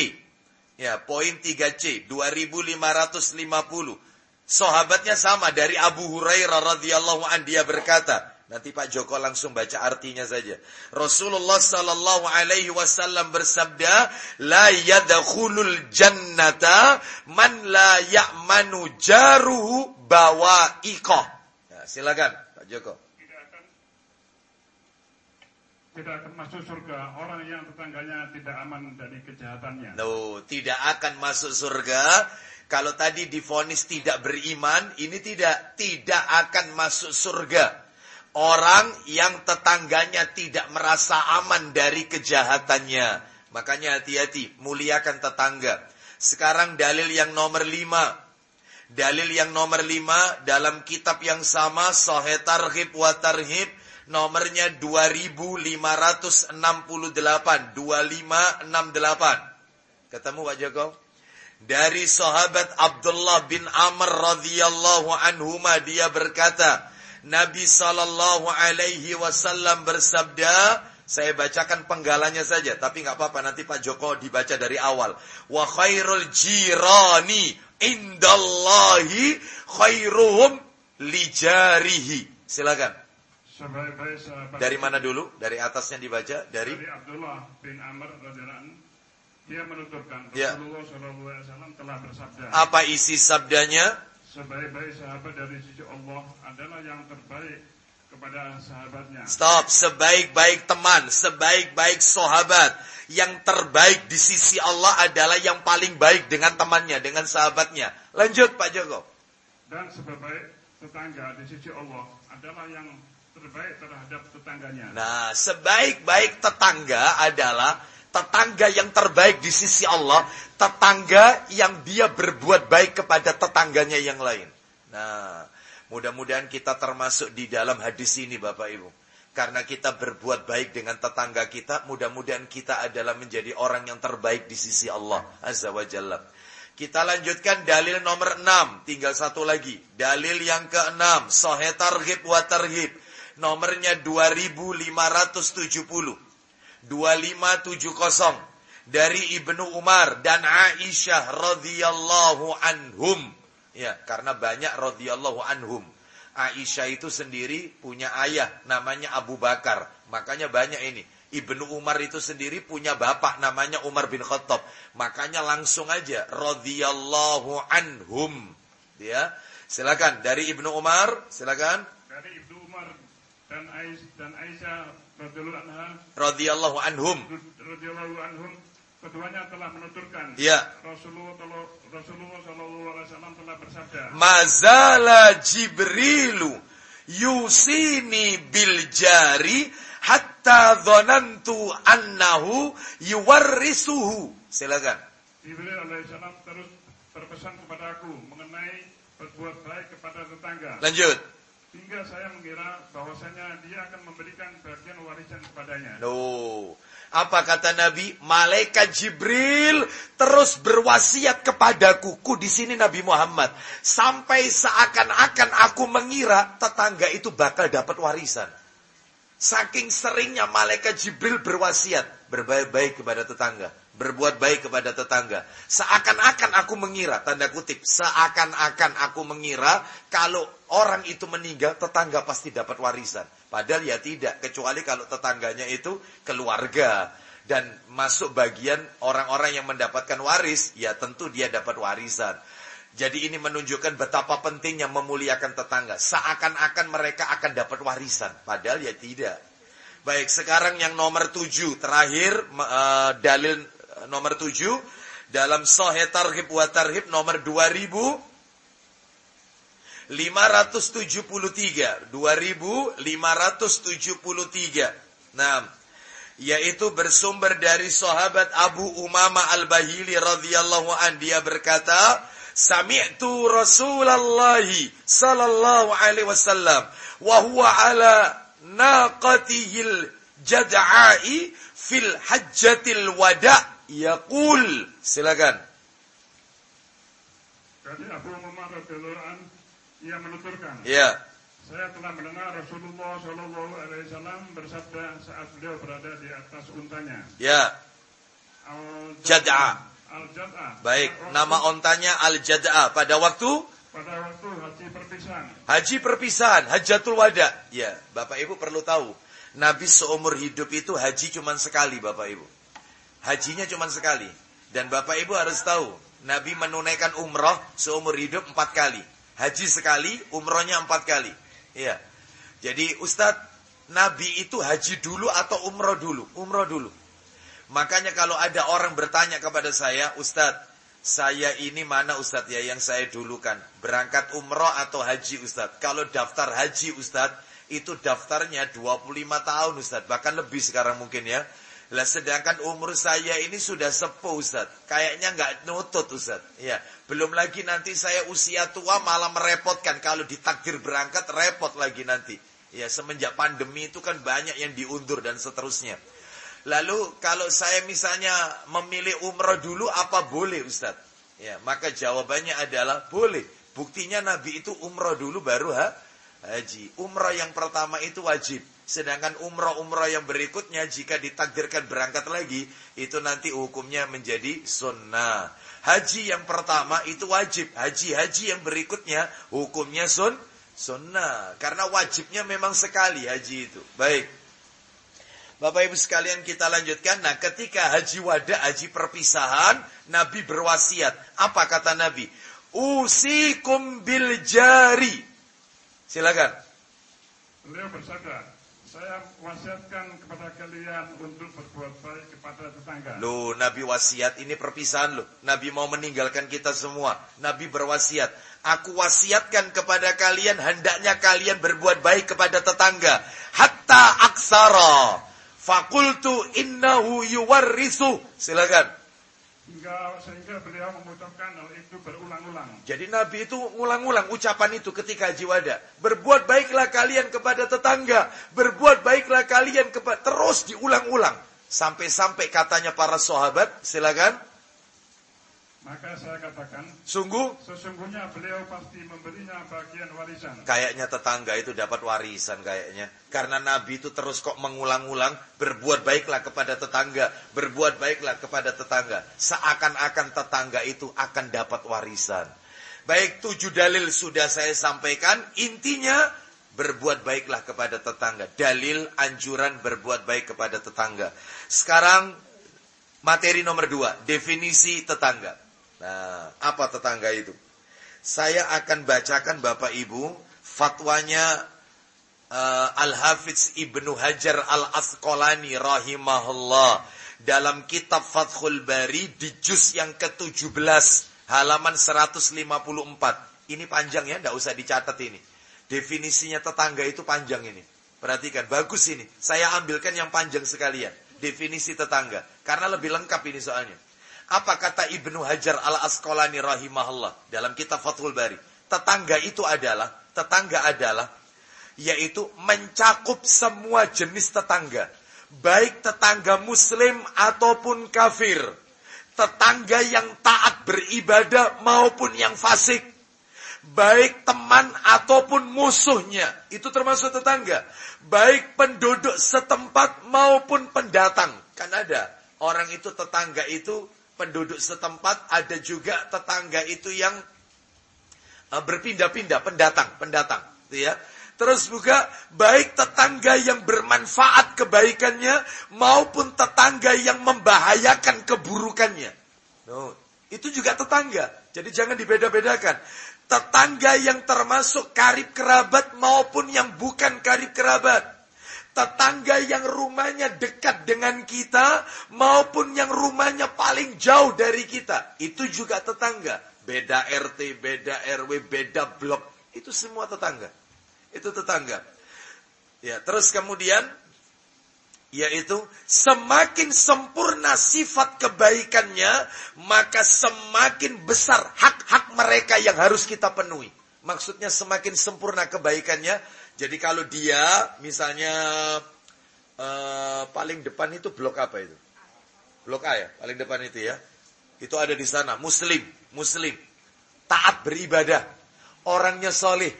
Ya, poin 3C. 2550. Sahabatnya sama dari Abu Hurairah radhiyallahu an dia berkata, Nanti Pak Joko langsung baca artinya saja. Rasulullah sallallahu alaihi wasallam bersabda, "La yadkhulul jannata man la ya'manu jaruhu bawa'iqah." Nah, silakan Pak Joko. Tidak akan tidak akan masuk surga orang yang tetangganya tidak aman dari kejahatannya. No, tidak akan masuk surga kalau tadi difonis tidak beriman, ini tidak tidak akan masuk surga. Orang yang tetangganya tidak merasa aman dari kejahatannya. Makanya hati-hati, muliakan tetangga. Sekarang dalil yang nomor lima. Dalil yang nomor lima dalam kitab yang sama, Sahih Tarhib wa Tarhib, nomornya 2568. 2568. Ketemu Pak Joko? Dari sahabat Abdullah bin Amr radhiyallahu anhuma dia berkata, Nabi Sallallahu Alaihi Wasallam bersabda, saya bacakan penggalanya saja, tapi nggak apa-apa nanti Pak Joko dibaca dari awal. Wa khairul jirani indallahi khairuhum lijarihi. Silakan. Dari mana dulu? Dari atasnya dibaca? Dari, dari Abdullah bin Amr radhiyallahu dia menuturkan ya. Rasulullah SAW telah bersabda. Apa isi sabdanya? sebaik-baik sahabat dari sisi Allah adalah yang terbaik kepada sahabatnya. Stop, sebaik-baik teman, sebaik-baik sahabat yang terbaik di sisi Allah adalah yang paling baik dengan temannya, dengan sahabatnya. Lanjut Pak Joko. Dan sebaik tetangga di sisi Allah adalah yang terbaik terhadap tetangganya. Nah, sebaik-baik tetangga adalah tetangga yang terbaik di sisi Allah, tetangga yang dia berbuat baik kepada tetangganya yang lain. Nah, mudah-mudahan kita termasuk di dalam hadis ini Bapak Ibu. Karena kita berbuat baik dengan tetangga kita, mudah-mudahan kita adalah menjadi orang yang terbaik di sisi Allah Azza wa Jalla. Kita lanjutkan dalil nomor 6, tinggal satu lagi. Dalil yang ke-6, Sahih Targhib wa Tarhib. Nomornya 2570. 2570 dari Ibnu Umar dan Aisyah radhiyallahu anhum. Ya, karena banyak radhiyallahu anhum. Aisyah itu sendiri punya ayah namanya Abu Bakar. Makanya banyak ini. Ibnu Umar itu sendiri punya bapak namanya Umar bin Khattab. Makanya langsung aja radhiyallahu anhum. Ya. Silakan dari Ibnu Umar, silakan. Dari Ibnu Umar dan Aisyah, dan Aisyah radhiyallahu anhum radhiyallahu anhum keduanya telah menuturkan ya Rasulullah Rasulullah sallallahu alaihi wasallam telah bersabda mazala jibrilu yusini bil jari hatta dhanantu annahu yuwarrisuhu. Silakan. Jibril alaihissalam terus berpesan kepadaku mengenai berbuat baik kepada tetangga. Lanjut. Hingga saya mengira bahwasanya dia akan memberikan bagian warisan kepadanya. Loh. Apa kata Nabi? Malaikat Jibril terus berwasiat kepadaku. Ku di sini Nabi Muhammad. Sampai seakan-akan aku mengira tetangga itu bakal dapat warisan. Saking seringnya malaikat Jibril berwasiat. Berbaik-baik kepada tetangga. Berbuat baik kepada tetangga. Seakan-akan aku mengira, tanda kutip. Seakan-akan aku mengira kalau orang itu meninggal, tetangga pasti dapat warisan. Padahal ya tidak, kecuali kalau tetangganya itu keluarga. Dan masuk bagian orang-orang yang mendapatkan waris, ya tentu dia dapat warisan. Jadi ini menunjukkan betapa pentingnya memuliakan tetangga. Seakan-akan mereka akan dapat warisan. Padahal ya tidak. Baik, sekarang yang nomor tujuh. Terakhir, uh, dalil nomor tujuh. Dalam Sahih Tarhib wa Tarhib nomor 2000 573 2573 Nah yaitu bersumber dari sahabat Abu Umama Al-Bahili radhiyallahu an. Dia berkata Sami'tu Rasulullah sallallahu alaihi wasallam wa huwa ala naqatihil jad'ai fil hajjatil wada yaqul silakan Jadi Abu Umama radhiyallahu ia menuturkan. Ya. Saya telah mendengar Rasulullah Shallallahu Alaihi Wasallam bersabda saat beliau berada di atas untanya. Ya. Al Jad'a. Al Jad'a. Baik, nama ontanya Al Jad'a pada waktu pada waktu haji perpisahan. Haji perpisahan, Hajatul Wada. Ya, Bapak Ibu perlu tahu. Nabi seumur hidup itu haji cuma sekali, Bapak Ibu. Hajinya cuma sekali. Dan Bapak Ibu harus tahu, Nabi menunaikan umroh seumur hidup empat kali. Haji sekali, umrohnya empat kali. Iya. Jadi Ustadz, Nabi itu haji dulu atau umroh dulu? Umroh dulu. Makanya kalau ada orang bertanya kepada saya, Ustadz, saya ini mana Ustadz ya yang saya dulukan? Berangkat umroh atau haji Ustadz? Kalau daftar haji Ustadz, itu daftarnya 25 tahun Ustadz. Bahkan lebih sekarang mungkin ya. Lah sedangkan umur saya ini sudah sepuh Ustaz. Kayaknya nggak nutut Ustaz. Ya, belum lagi nanti saya usia tua malah merepotkan kalau ditakdir berangkat repot lagi nanti. Ya, semenjak pandemi itu kan banyak yang diundur dan seterusnya. Lalu kalau saya misalnya memilih umroh dulu apa boleh Ustaz? Ya, maka jawabannya adalah boleh. Buktinya Nabi itu umroh dulu baru ha? haji. Umroh yang pertama itu wajib. Sedangkan umroh-umroh yang berikutnya jika ditakdirkan berangkat lagi, itu nanti hukumnya menjadi sunnah. Haji yang pertama itu wajib. Haji-haji yang berikutnya hukumnya sun, sunnah. Karena wajibnya memang sekali haji itu. Baik. Bapak Ibu sekalian kita lanjutkan. Nah ketika haji wada, haji perpisahan, Nabi berwasiat. Apa kata Nabi? Usikum bil jari. Silakan. Beliau bersabda, saya wasiatkan kepada kalian untuk berbuat baik kepada tetangga. Loh, Nabi wasiat ini perpisahan loh. Nabi mau meninggalkan kita semua. Nabi berwasiat. Aku wasiatkan kepada kalian, hendaknya kalian berbuat baik kepada tetangga. Hatta aksara. Fakultu innahu yuwarrisu. Silakan. Hingga sehingga beliau mengucapkan hal itu berulang-ulang. Jadi Nabi itu ulang-ulang ucapan itu ketika haji wada. Berbuat baiklah kalian kepada tetangga. Berbuat baiklah kalian kepada terus diulang-ulang. Sampai-sampai katanya para sahabat, silakan. Maka saya katakan, sungguh sesungguhnya beliau pasti memberinya bagian warisan. Kayaknya tetangga itu dapat warisan kayaknya. Karena Nabi itu terus kok mengulang-ulang, berbuat baiklah kepada tetangga, berbuat baiklah kepada tetangga. Seakan-akan tetangga itu akan dapat warisan. Baik tujuh dalil sudah saya sampaikan, intinya berbuat baiklah kepada tetangga. Dalil anjuran berbuat baik kepada tetangga. Sekarang materi nomor dua, definisi tetangga. Nah, apa tetangga itu? Saya akan bacakan Bapak Ibu fatwanya uh, Al-Hafiz Ibnu Hajar Al-Asqalani rahimahullah dalam kitab Fathul Bari di juz yang ke-17 halaman 154. Ini panjang ya, enggak usah dicatat ini. Definisinya tetangga itu panjang ini. Perhatikan, bagus ini. Saya ambilkan yang panjang sekalian. Definisi tetangga. Karena lebih lengkap ini soalnya. Apa kata Ibnu Hajar al-Asqalani rahimahullah dalam kitab Fathul Bari? Tetangga itu adalah, tetangga adalah, yaitu mencakup semua jenis tetangga. Baik tetangga muslim ataupun kafir. Tetangga yang taat beribadah maupun yang fasik baik teman ataupun musuhnya, itu termasuk tetangga. Baik penduduk setempat maupun pendatang. Kan ada orang itu tetangga itu penduduk setempat, ada juga tetangga itu yang uh, berpindah-pindah, pendatang, pendatang, gitu ya. Terus juga baik tetangga yang bermanfaat kebaikannya maupun tetangga yang membahayakan keburukannya. No, itu juga tetangga. Jadi jangan dibeda-bedakan tetangga yang termasuk karib kerabat maupun yang bukan karib kerabat. Tetangga yang rumahnya dekat dengan kita maupun yang rumahnya paling jauh dari kita. Itu juga tetangga. Beda RT, beda RW, beda blok. Itu semua tetangga. Itu tetangga. Ya, terus kemudian yaitu semakin sempurna sifat kebaikannya, maka semakin besar hak-hak mereka yang harus kita penuhi. Maksudnya semakin sempurna kebaikannya. Jadi kalau dia misalnya uh, paling depan itu blok apa itu? Blok A ya, paling depan itu ya. Itu ada di sana, muslim, muslim. Taat beribadah. Orangnya soleh.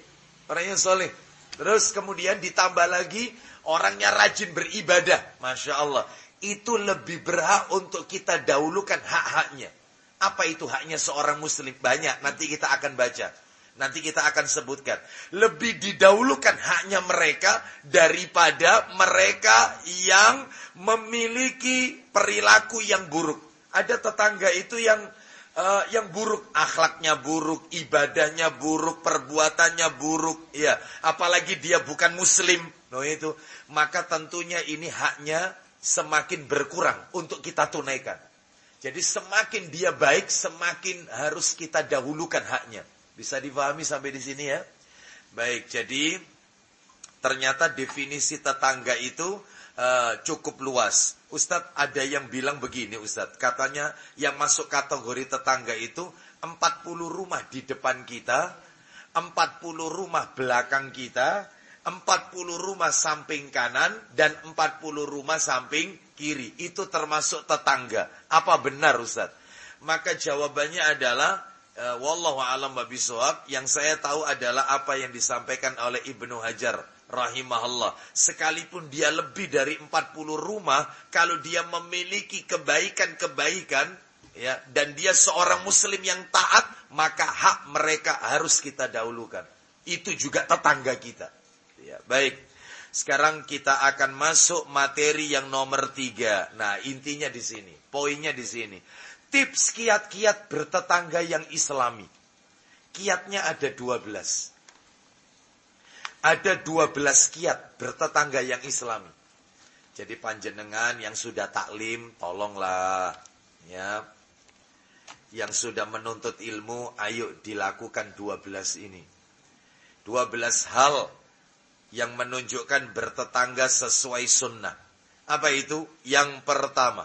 Orangnya soleh. Terus kemudian ditambah lagi Orangnya rajin beribadah. Masya Allah. Itu lebih berhak untuk kita dahulukan hak-haknya. Apa itu haknya seorang muslim? Banyak. Nanti kita akan baca. Nanti kita akan sebutkan. Lebih didahulukan haknya mereka daripada mereka yang memiliki perilaku yang buruk. Ada tetangga itu yang uh, yang buruk, akhlaknya buruk, ibadahnya buruk, perbuatannya buruk, ya. Apalagi dia bukan muslim, no itu, maka tentunya ini haknya semakin berkurang untuk kita tunaikan. Jadi semakin dia baik, semakin harus kita dahulukan haknya. Bisa difahami sampai di sini ya? Baik, jadi ternyata definisi tetangga itu uh, cukup luas. Ustadz ada yang bilang begini Ustadz. Katanya yang masuk kategori tetangga itu 40 rumah di depan kita, 40 rumah belakang kita, 40 rumah samping kanan, dan 40 rumah samping kiri. Itu termasuk tetangga. Apa benar Ustadz? Maka jawabannya adalah uh, wallahu alam babisawab yang saya tahu adalah apa yang disampaikan oleh Ibnu Hajar rahimahullah. Sekalipun dia lebih dari 40 rumah, kalau dia memiliki kebaikan-kebaikan, ya, dan dia seorang muslim yang taat, maka hak mereka harus kita dahulukan. Itu juga tetangga kita. Ya, baik. Sekarang kita akan masuk materi yang nomor tiga. Nah, intinya di sini. Poinnya di sini. Tips kiat-kiat bertetangga yang islami. Kiatnya ada 12 ada 12 kiat bertetangga yang islami. Jadi panjenengan yang sudah taklim, tolonglah. ya Yang sudah menuntut ilmu, ayo dilakukan 12 ini. 12 hal yang menunjukkan bertetangga sesuai sunnah. Apa itu? Yang pertama.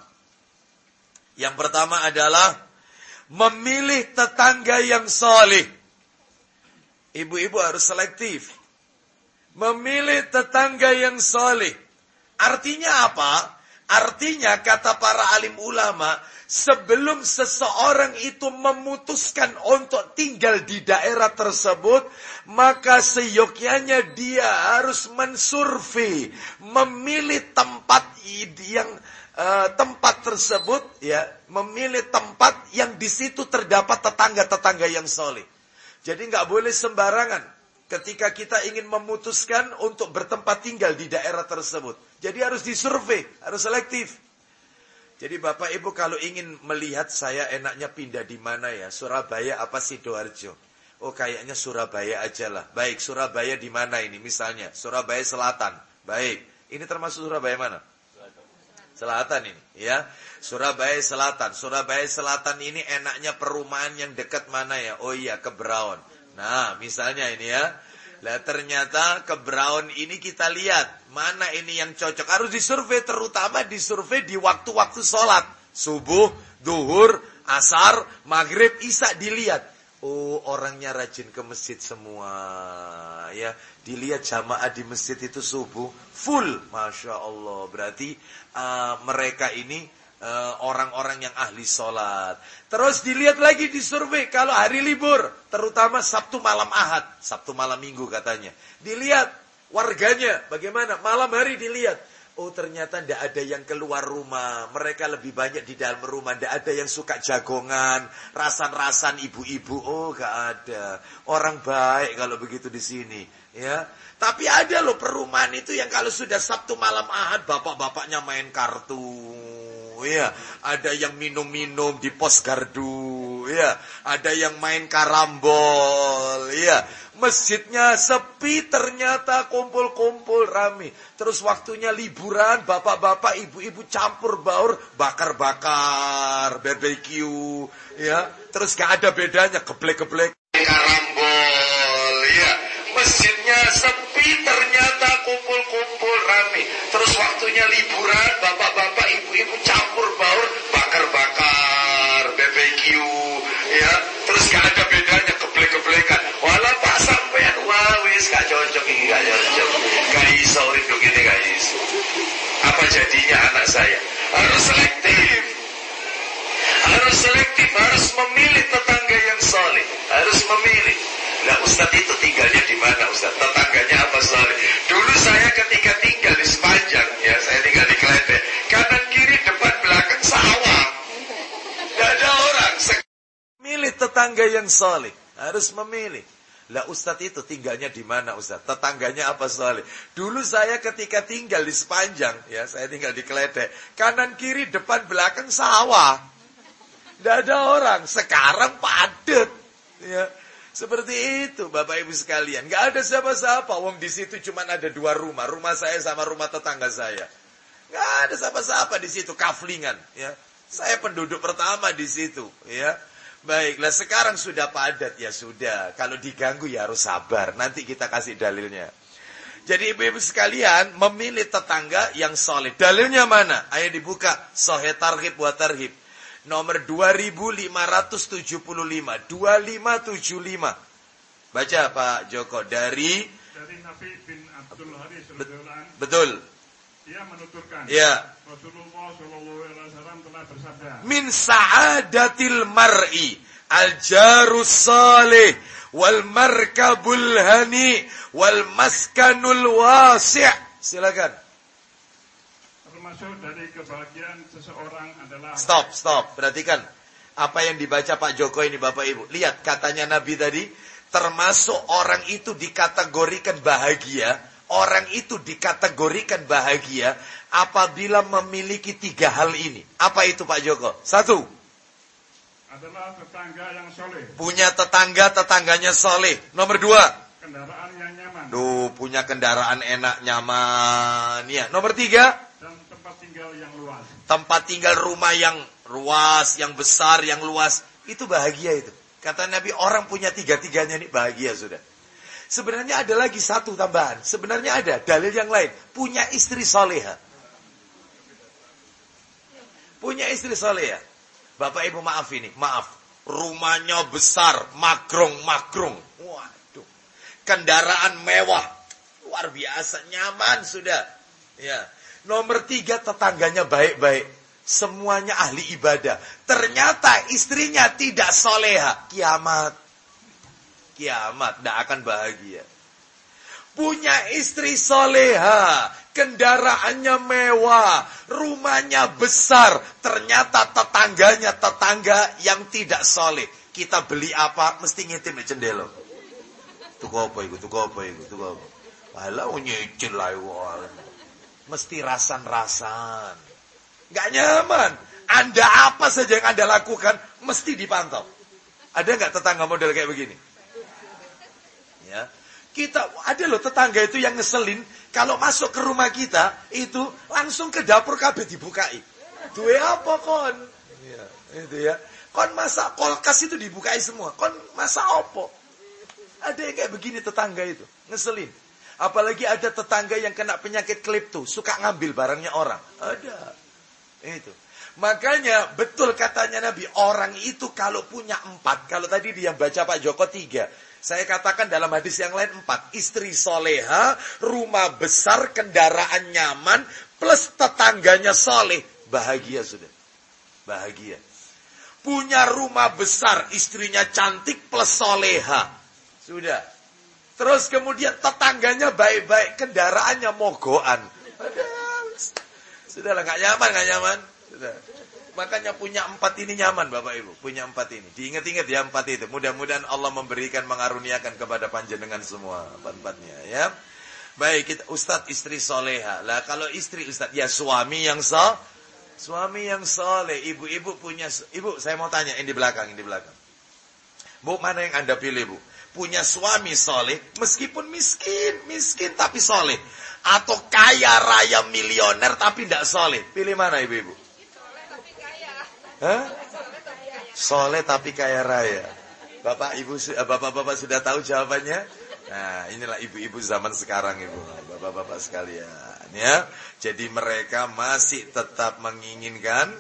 Yang pertama adalah memilih tetangga yang soleh. Ibu-ibu harus selektif memilih tetangga yang soleh. Artinya apa? Artinya kata para alim ulama, sebelum seseorang itu memutuskan untuk tinggal di daerah tersebut, maka seyogyanya dia harus mensurvei, memilih tempat yang uh, tempat tersebut, ya, memilih tempat yang di situ terdapat tetangga-tetangga yang soleh. Jadi nggak boleh sembarangan ketika kita ingin memutuskan untuk bertempat tinggal di daerah tersebut. Jadi harus disurvei, harus selektif. Jadi Bapak Ibu kalau ingin melihat saya enaknya pindah di mana ya, Surabaya apa Sidoarjo? Oh kayaknya Surabaya aja lah. Baik, Surabaya di mana ini misalnya? Surabaya Selatan. Baik, ini termasuk Surabaya mana? Selatan ini, ya. Surabaya Selatan. Surabaya Selatan ini enaknya perumahan yang dekat mana ya? Oh iya, ke Brown. Nah, misalnya ini ya. Lah ternyata ke brown ini kita lihat mana ini yang cocok. Harus disurvei terutama disurvei di waktu-waktu sholat. Subuh, duhur, asar, maghrib, isya dilihat. Oh orangnya rajin ke masjid semua ya dilihat jamaah di masjid itu subuh full masya Allah berarti uh, mereka ini Eh, orang-orang uh, yang ahli sholat. Terus dilihat lagi di survei kalau hari libur, terutama Sabtu malam Ahad, Sabtu malam Minggu katanya. Dilihat warganya bagaimana, malam hari dilihat. Oh ternyata tidak ada yang keluar rumah, mereka lebih banyak di dalam rumah, tidak ada yang suka jagongan, rasan-rasan ibu-ibu. Oh gak ada, orang baik kalau begitu di sini, ya. Tapi ada loh perumahan itu yang kalau sudah Sabtu malam Ahad, bapak-bapaknya main kartu ya. Ada yang minum-minum di pos gardu, ya. Ada yang main karambol, ya. Masjidnya sepi ternyata kumpul-kumpul rame. Terus waktunya liburan, bapak-bapak, ibu-ibu campur baur, bakar-bakar, barbecue, ya. Terus gak ada bedanya, geblek-geblek. Karambol, ya. Masjidnya sepi ternyata kumpul-kumpul rame. Terus waktunya liburan, bapak-bapak, ibu-ibu wis gak cocok ini gak cocok. Gak iso hidup ini gak iso. Apa jadinya anak saya? Harus selektif. Harus selektif, harus memilih tetangga yang soleh. Harus memilih. Nah Ustadz itu tinggalnya di mana Ustadz? Tetangganya apa soleh? Dulu saya ketika tinggal di sepanjang, ya saya tinggal di Klete. Kanan kiri depan belakang sawah. Tidak ada orang. Milih tetangga yang soleh. Harus memilih. Lah Ustadz itu tinggalnya di mana Ustadz? Tetangganya apa soleh? Dulu saya ketika tinggal di sepanjang, ya saya tinggal di Klete. Kanan kiri depan belakang sawah. Tidak ada orang. Sekarang padat. Ya. Seperti itu Bapak Ibu sekalian. Gak ada siapa-siapa. Wong di situ cuma ada dua rumah. Rumah saya sama rumah tetangga saya. Gak ada siapa-siapa di situ. Kaflingan. Ya. Saya penduduk pertama di situ. Ya. Baiklah sekarang sudah padat. Ya sudah. Kalau diganggu ya harus sabar. Nanti kita kasih dalilnya. Jadi ibu-ibu sekalian memilih tetangga yang soleh. Dalilnya mana? Ayo dibuka. Sohe tarhib buat tarhib nomor 2575 2575 baca Pak Joko dari dari Nabi bin Abdul Haris betul ia menuturkan ya Rasulullah Shallallahu Alaihi bersabda min sa'adatil mar'i al jarus salih wal markabul hani wal maskanul wasi' silakan termasuk dari kebahagiaan seseorang adalah Stop, stop. Perhatikan apa yang dibaca Pak Joko ini Bapak Ibu. Lihat katanya Nabi tadi, termasuk orang itu dikategorikan bahagia, orang itu dikategorikan bahagia apabila memiliki tiga hal ini. Apa itu Pak Joko? Satu. Adalah tetangga yang soleh. Punya tetangga, tetangganya soleh. Nomor dua. Kendaraan yang nyaman. Duh, punya kendaraan enak, nyaman. Ya. Nomor tiga tinggal yang luas. Tempat tinggal rumah yang luas, yang besar, yang luas. Itu bahagia itu. Kata Nabi, orang punya tiga-tiganya ini bahagia sudah. Sebenarnya ada lagi satu tambahan. Sebenarnya ada dalil yang lain. Punya istri soleha. Punya istri soleha. Bapak ibu maaf ini, maaf. Rumahnya besar, magrong-magrong. Waduh. Kendaraan mewah. Luar biasa, nyaman sudah. Ya. Nomor tiga tetangganya baik-baik. Semuanya ahli ibadah. Ternyata istrinya tidak soleha. Kiamat. Kiamat. Tidak akan bahagia. Punya istri soleha. Kendaraannya mewah. Rumahnya besar. Ternyata tetangganya tetangga yang tidak soleh. Kita beli apa? Mesti ngintip di jendela. Tuh apa itu? Tuh apa itu? Tuh apa? Walau nyicil lah mesti rasan-rasan. Gak nyaman. Anda apa saja yang Anda lakukan, mesti dipantau. Ada nggak tetangga model kayak begini? Kita, ada loh tetangga itu yang ngeselin, kalau masuk ke rumah kita, itu langsung ke dapur kabeh dibukai. Dua apa kon? Ya, itu ya. Kon masa kolkas itu dibukai semua. Kon masa opo? Ada yang kayak begini tetangga itu, ngeselin. Apalagi ada tetangga yang kena penyakit tuh, suka ngambil barangnya orang. Ada. Itu. Makanya betul katanya Nabi, orang itu kalau punya empat, kalau tadi dia baca Pak Joko tiga, saya katakan dalam hadis yang lain empat, istri soleha, rumah besar, kendaraan nyaman, plus tetangganya soleh, bahagia sudah, bahagia. Punya rumah besar, istrinya cantik plus soleha, sudah. Terus kemudian tetangganya baik-baik, kendaraannya mogoan. Sudahlah, nggak nyaman, nggak nyaman. Sudah. Makanya punya empat ini nyaman Bapak Ibu. Punya empat ini. Diingat-ingat ya empat itu. Mudah-mudahan Allah memberikan mengaruniakan kepada panjenengan semua. Empat-empatnya ya. Baik, kita Ustadz istri soleha. Lah kalau istri Ustadz ya suami yang so. Suami yang soleh. Ibu-ibu punya. Ibu saya mau tanya ini di belakang. Ini di belakang. Bu mana yang anda pilih bu? Punya suami soleh. Meskipun miskin. Miskin tapi soleh. Atau kaya raya milioner tapi tidak soleh. Pilih mana ibu-ibu? Hah? Soleh tapi kaya raya. Bapak ibu, eh, bapak-bapak sudah tahu jawabannya? Nah, inilah ibu-ibu zaman sekarang ibu, bapak-bapak sekalian, ya. Jadi mereka masih tetap menginginkan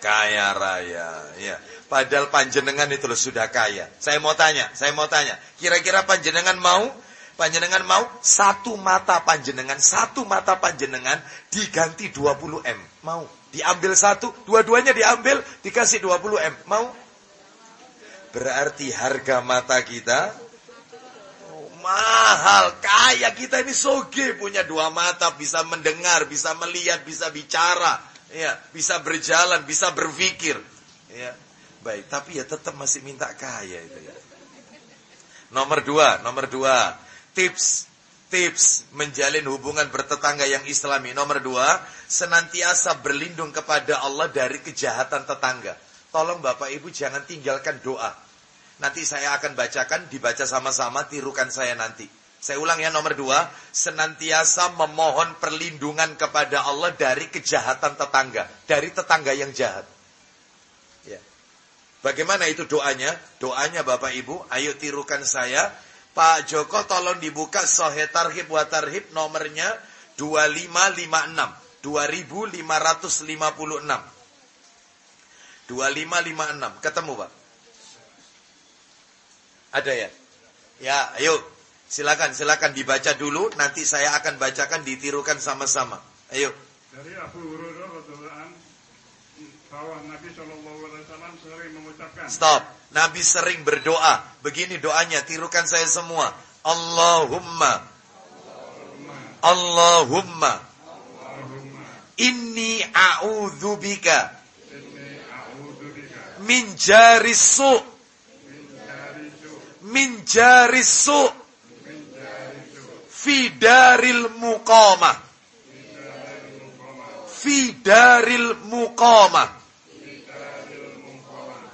kaya raya, ya. Padahal panjenengan itu sudah kaya. Saya mau tanya, saya mau tanya, kira-kira panjenengan mau panjenengan mau satu mata panjenengan, satu mata panjenengan diganti 20 M. Mau? Diambil satu, dua-duanya diambil, dikasih 20 M. Mau? Berarti harga mata kita oh, mahal. Kaya kita ini soge punya dua mata, bisa mendengar, bisa melihat, bisa bicara, ya, bisa berjalan, bisa berpikir. Ya. Baik, tapi ya tetap masih minta kaya itu ya. Nomor dua, nomor dua, tips tips menjalin hubungan bertetangga yang islami. Nomor dua, senantiasa berlindung kepada Allah dari kejahatan tetangga. Tolong Bapak Ibu jangan tinggalkan doa. Nanti saya akan bacakan, dibaca sama-sama, tirukan saya nanti. Saya ulang ya nomor dua, senantiasa memohon perlindungan kepada Allah dari kejahatan tetangga. Dari tetangga yang jahat. Ya. Bagaimana itu doanya? Doanya Bapak Ibu, ayo tirukan saya Pak Joko tolong dibuka Sohe Tarhib wa Tarhib nomornya 2556. 2556. 2556. Ketemu Pak? Ada ya? Ya, ayo. Silakan, silakan dibaca dulu. Nanti saya akan bacakan, ditirukan sama-sama. Ayo. Dari Abu Hurairah bahwa Nabi Shallallahu Alaihi Wasallam sering mengucapkan. Stop. Nabi sering berdoa. Begini doanya, tirukan saya semua. Allahumma. Allahumma. Inni a'udzubika min jarisu min jarisu fi daril muqamah fi muqamah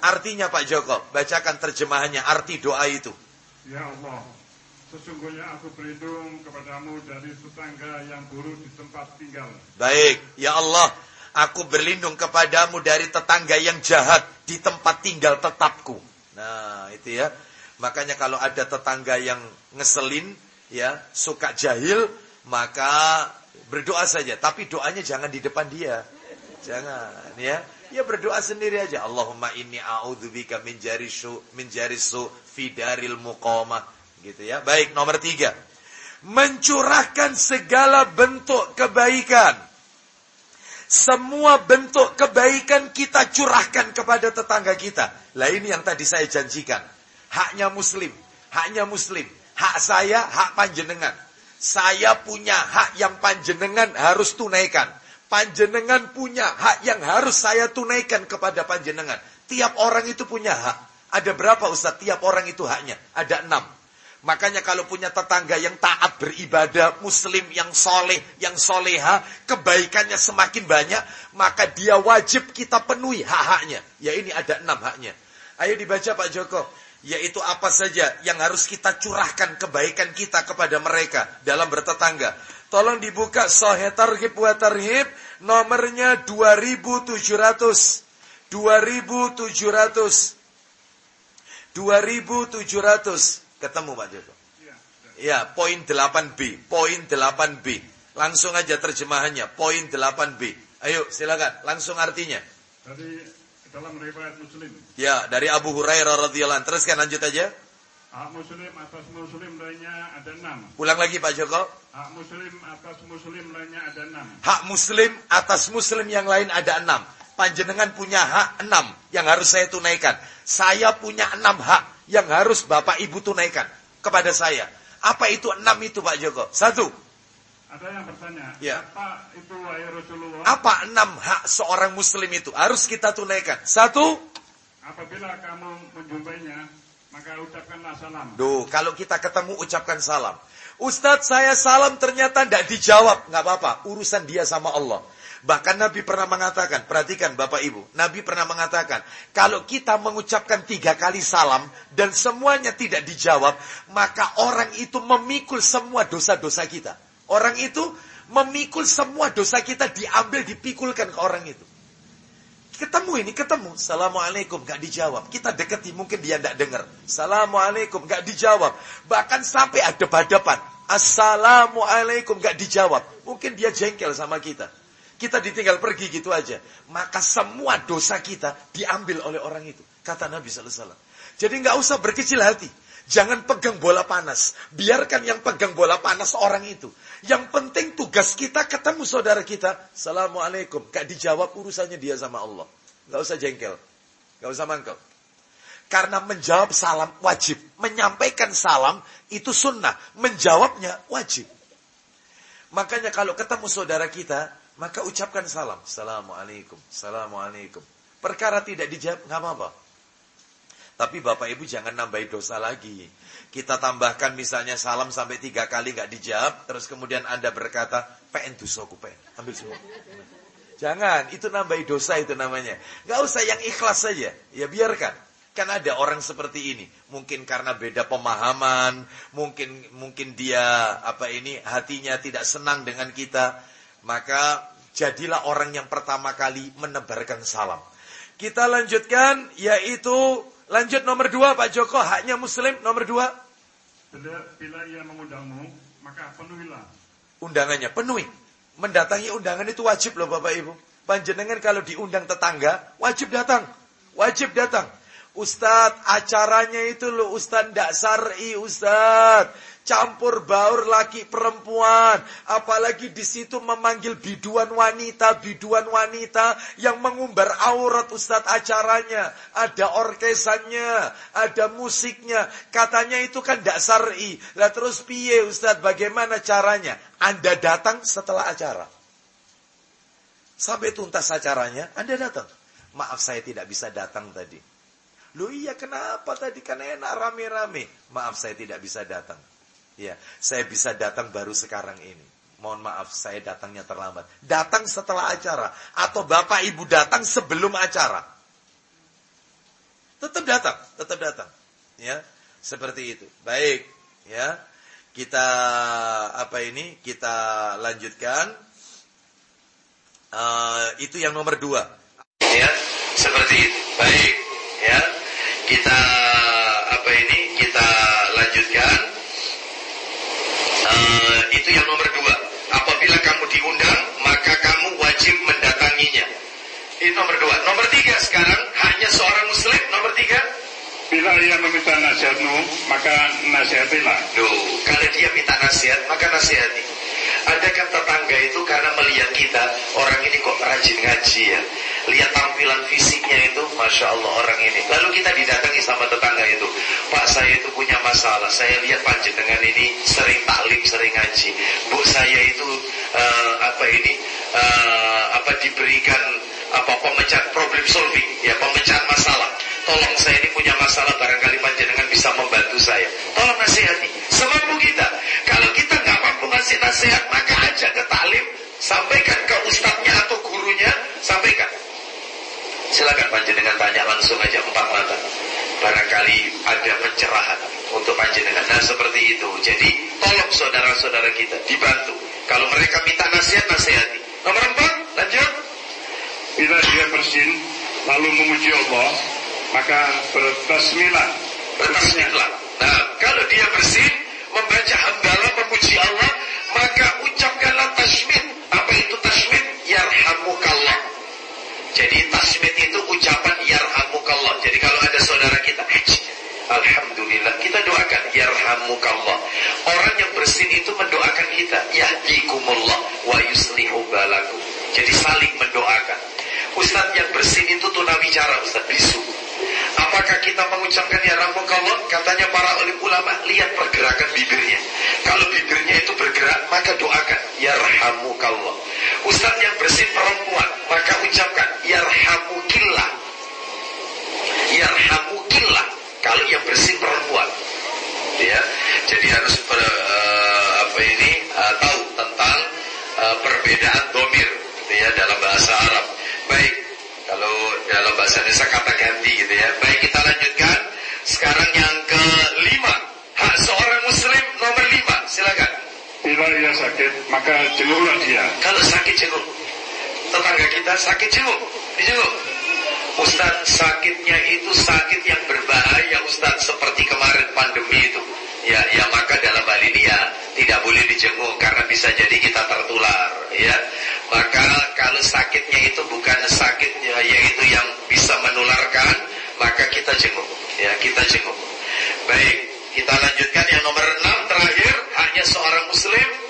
Artinya Pak Joko, bacakan terjemahannya, arti doa itu. Ya Allah, sesungguhnya aku berlindung kepadamu dari tetangga yang buruk di tempat tinggal. Baik, ya Allah, aku berlindung kepadamu dari tetangga yang jahat di tempat tinggal tetapku. Nah, itu ya. Makanya kalau ada tetangga yang ngeselin, ya, suka jahil, maka berdoa saja. Tapi doanya jangan di depan dia. Jangan, ya. Ya berdoa sendiri aja. Allahumma inni a'udzubika min jarisu min jarisu fi daril muqamah. Gitu ya. Baik, nomor tiga. Mencurahkan segala bentuk kebaikan. Semua bentuk kebaikan kita curahkan kepada tetangga kita. Lah ini yang tadi saya janjikan. Haknya muslim. Haknya muslim. Hak saya, hak panjenengan. Saya punya hak yang panjenengan harus tunaikan Panjenengan punya hak yang harus saya tunaikan kepada panjenengan. Tiap orang itu punya hak. Ada berapa Ustaz? Tiap orang itu haknya. Ada enam. Makanya kalau punya tetangga yang taat beribadah, muslim yang soleh, yang soleha, kebaikannya semakin banyak, maka dia wajib kita penuhi hak-haknya. Ya ini ada enam haknya. Ayo dibaca Pak Joko. Yaitu apa saja yang harus kita curahkan kebaikan kita kepada mereka dalam bertetangga. Tolong dibuka Sahih Targhib wa Tarhib nomornya 2700. 2700. 2700. Ketemu Pak Joko. Ya, poin 8B, poin 8B. Langsung aja terjemahannya, poin 8B. Ayo, silakan, langsung artinya. Dari dalam riwayat Muslim. Ya, dari Abu Hurairah radhiyallahu anhu. Teruskan lanjut aja. Hak muslim atas muslim lainnya ada enam. Ulang lagi Pak Joko. Hak muslim atas muslim lainnya ada enam. Hak muslim atas muslim yang lain ada enam. Panjenengan punya hak enam yang harus saya tunaikan. Saya punya enam hak yang harus Bapak Ibu tunaikan kepada saya. Apa itu enam itu Pak Joko? Satu. Ada yang bertanya, Ya. apa itu wahai Rasulullah? Apa enam hak seorang muslim itu? Harus kita tunaikan. Satu. Apabila kamu menjumpainya, maka ucapkanlah salam. Duh, kalau kita ketemu ucapkan salam. Ustadz saya salam ternyata tidak dijawab. nggak apa-apa, urusan dia sama Allah. Bahkan Nabi pernah mengatakan, perhatikan Bapak Ibu. Nabi pernah mengatakan, kalau kita mengucapkan tiga kali salam dan semuanya tidak dijawab, maka orang itu memikul semua dosa-dosa kita. Orang itu memikul semua dosa kita diambil, dipikulkan ke orang itu. Ketemu ini, ketemu. Assalamualaikum, gak dijawab. Kita deketi, mungkin dia tidak dengar. Assalamualaikum, gak dijawab. Bahkan sampai ada hadapan Assalamualaikum, gak dijawab. Mungkin dia jengkel sama kita. Kita ditinggal pergi gitu aja. Maka semua dosa kita diambil oleh orang itu. Kata Nabi SAW. Jadi nggak usah berkecil hati. Jangan pegang bola panas. Biarkan yang pegang bola panas orang itu. Yang penting tugas kita ketemu saudara kita. Assalamualaikum. Gak dijawab urusannya dia sama Allah. Gak usah jengkel. Gak usah mangkel. Karena menjawab salam wajib. Menyampaikan salam itu sunnah. Menjawabnya wajib. Makanya kalau ketemu saudara kita, maka ucapkan salam. Assalamualaikum. Assalamualaikum. Perkara tidak dijawab, nggak apa-apa. Tapi Bapak Ibu jangan nambahi dosa lagi. Kita tambahkan misalnya salam sampai tiga kali nggak dijawab, terus kemudian Anda berkata, pengen dosaku. Ambil semua. Jangan, itu nambahi dosa itu namanya. Nggak usah yang ikhlas saja. Ya biarkan. Kan ada orang seperti ini, mungkin karena beda pemahaman, mungkin mungkin dia apa ini hatinya tidak senang dengan kita, maka jadilah orang yang pertama kali menebarkan salam. Kita lanjutkan, yaitu lanjut nomor dua Pak Joko, haknya Muslim nomor dua. Bila, ia mengundangmu, maka penuhilah. Undangannya penuhi. Mendatangi undangan itu wajib loh Bapak Ibu. Panjenengan kalau diundang tetangga, wajib datang. Wajib datang. Ustadz, acaranya itu loh Ustadz ndak syar'i Ustadz. Campur baur laki perempuan. Apalagi di situ memanggil biduan wanita, biduan wanita yang mengumbar aurat Ustadz acaranya. Ada orkesannya, ada musiknya. Katanya itu kan ndak syar'i. Lah terus piye Ustadz, bagaimana caranya? Anda datang setelah acara. Sampai tuntas acaranya, Anda datang. Maaf saya tidak bisa datang tadi. Loh iya kenapa tadi kan enak rame-rame. Maaf saya tidak bisa datang. Ya, saya bisa datang baru sekarang ini. Mohon maaf saya datangnya terlambat. Datang setelah acara atau Bapak Ibu datang sebelum acara. Tetap datang, tetap datang. Ya, seperti itu. Baik, ya. Kita apa ini? Kita lanjutkan. Uh, itu yang nomor dua. Ya, seperti itu. Baik, ya kita apa ini kita lanjutkan uh, itu yang nomor dua. Apabila kamu diundang maka kamu wajib mendatanginya. Ini nomor dua. Nomor tiga sekarang hanya seorang muslim. Nomor tiga? Bila ia meminta nasihatmu, maka nasihatilah. Duh, kalau dia minta nasihat, maka nasihati. Ada kan tetangga itu karena melihat kita, orang ini kok rajin ngaji ya. Lihat tampilan fisiknya itu, Masya Allah orang ini. Lalu kita didatangi sama tetangga itu. Pak saya itu punya masalah, saya lihat panjenengan ini sering taklim, sering ngaji. Bu saya itu uh, apa ini, uh, apa diberikan apa pemecah problem solving, ya pemecahan masalah. Tolong saya ini punya masalah barangkali panjenengan bisa membantu saya. Tolong nasihati. Semampu kita. Kalau kita mampu ngasih nasihat, maka aja ke taklim, sampaikan ke ustadznya atau gurunya, sampaikan. Silakan panjenengan tanya langsung aja empat mata. Barangkali ada pencerahan untuk panjenengan. Nah seperti itu. Jadi tolong saudara-saudara kita dibantu. Kalau mereka minta nasihat, nasihati. Nomor empat, lanjut. Bila dia bersin, lalu memuji Allah, maka bertasmilah. Bertasmilah. Nah, kalau dia bersin, membaca hamdalah, Alhamdulillah kita doakan yarhamukallah. Orang yang bersin itu mendoakan kita, yahdikumullah wa yuslihu balakum. Jadi saling mendoakan. Ustaz yang bersin itu tunawicara, Ustaz bisu. Apakah kita mengucapkan ya Rahmukallah? Katanya para ulama, lihat pergerakan bibirnya. Kalau bibirnya itu bergerak, maka doakan ya Rahmukallah. Ustaz yang bersin perempuan, maka ucapkan ya Rahmukillah. Kalau yang bersin perempuan. Ya. Jadi harus per, uh, apa ini uh, tahu tentang uh, perbedaan domir ya dalam bahasa Arab. Baik, kalau dalam bahasa Indonesia kata ganti gitu ya. Baik, kita lanjutkan. Sekarang yang kelima. Hak seorang muslim nomor lima. Silakan. Bila ia sakit, maka jenguklah dia. Kalau sakit jenguk. Tetangga kita sakit jenguk. Dijenguk. Ustaz sakitnya itu sakit yang berbahaya Ustaz seperti kemarin pandemi itu. Ya, ya maka dalam hal ini ya tidak boleh dijenguk karena bisa jadi kita tertular ya. Maka kalau sakitnya itu bukan sakit ya, yaitu yang bisa menularkan, maka kita jenguk. Ya, kita jenguk. Baik, kita lanjutkan yang nomor 6 terakhir, hanya seorang muslim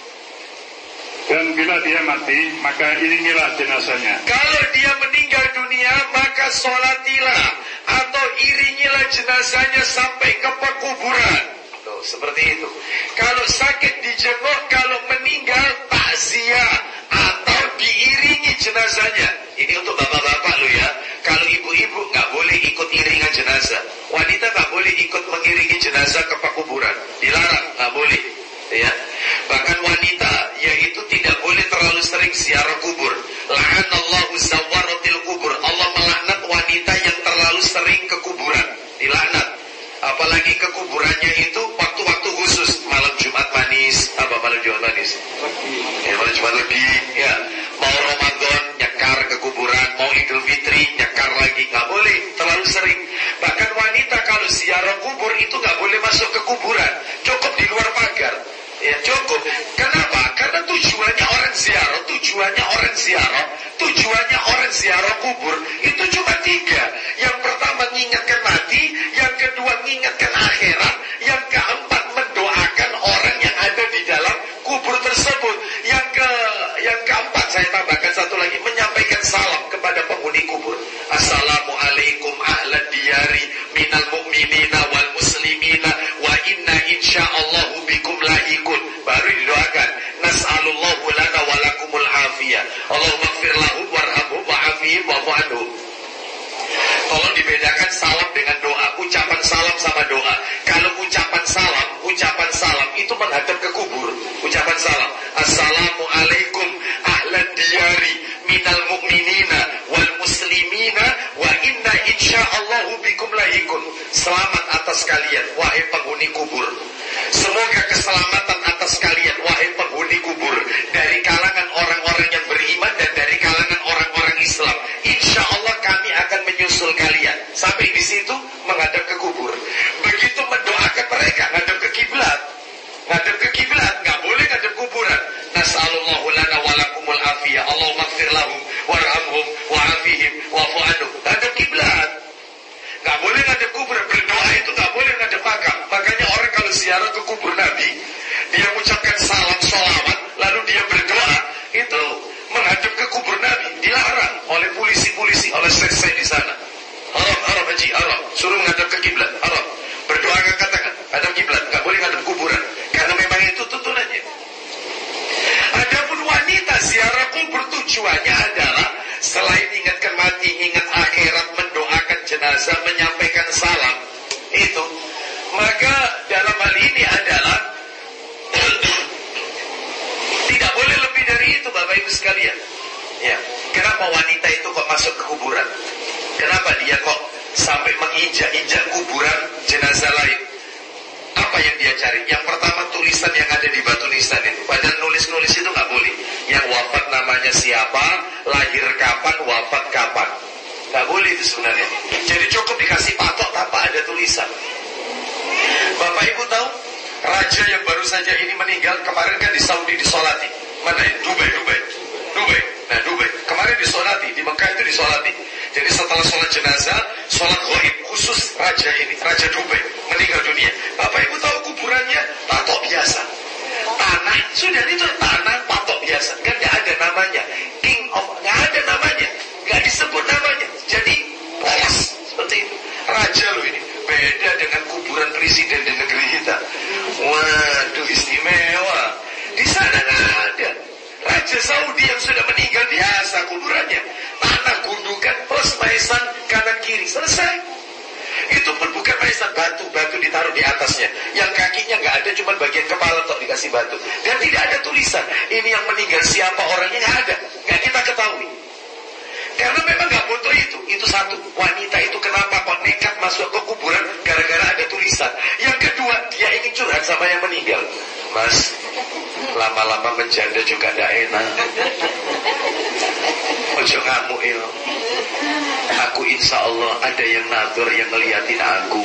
dan bila dia mati, maka iringilah jenazahnya. Kalau dia meninggal dunia, maka sholatilah atau iringilah jenazahnya sampai ke pekuburan. Tuh, seperti itu. Kalau sakit dijenguk, kalau meninggal takziah atau diiringi jenazahnya. Ini untuk bapak-bapak lo ya. Kalau ibu-ibu nggak boleh ikut iringan jenazah. Wanita nggak boleh ikut mengiringi jenazah ke pekuburan. Dilarang, itu sebenarnya. Jadi cukup dikasih patok tanpa ada tulisan. Bapak Ibu tahu Raja yang baru saja ini meninggal kemarin kan di Saudi disolati. Mana ini? Dubai, Dubai. Dubai. Nah, Dubai. Kemarin disolati, di Mekah itu disolati. Jadi setelah sholat jenazah, sholat goib khusus raja ini, raja Dubai, meninggal dunia. Bapak Ibu tahu kuburannya patok biasa. Tanah, sudah itu tanah patok biasa. Kan gak ada namanya. King of, gak ada namanya. Gak disebut namanya. Raja Saudi yang sudah meninggal biasa kuburannya. Tanah gundukan plus maesan kanan kiri. Selesai. Itu pun bukan maesan batu, batu ditaruh di atasnya. Yang kakinya nggak ada, cuma bagian kepala untuk dikasih batu. Dan tidak ada tulisan. Ini yang meninggal siapa orangnya nggak ada, nggak kita ketahui. Karena memang nggak butuh itu. Itu satu. Wanita itu kenapa kok nekat masuk ke kuburan gara-gara ada tulisan. Yang kedua, dia curhat sama yang meninggal. Mas, lama-lama menjanda juga tidak enak. Ojo ngamuk ya. Aku insya Allah ada yang natur yang ngeliatin aku.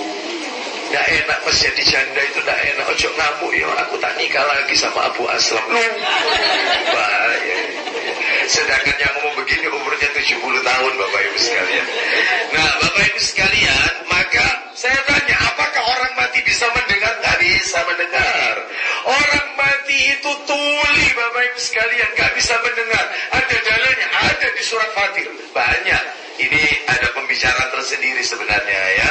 Tidak enak pas jadi janda itu tidak enak. Ojo ngamuk ya. Aku tak nikah lagi sama Abu Aslam. Bahaya. Sedangkan yang ngomong begini umurnya 70 tahun Bapak Ibu sekalian. Nah Bapak Ibu sekalian, gak bisa mendengar. Ada dalilnya, ada di surat Fatir. Banyak. Ini ada pembicaraan tersendiri sebenarnya ya.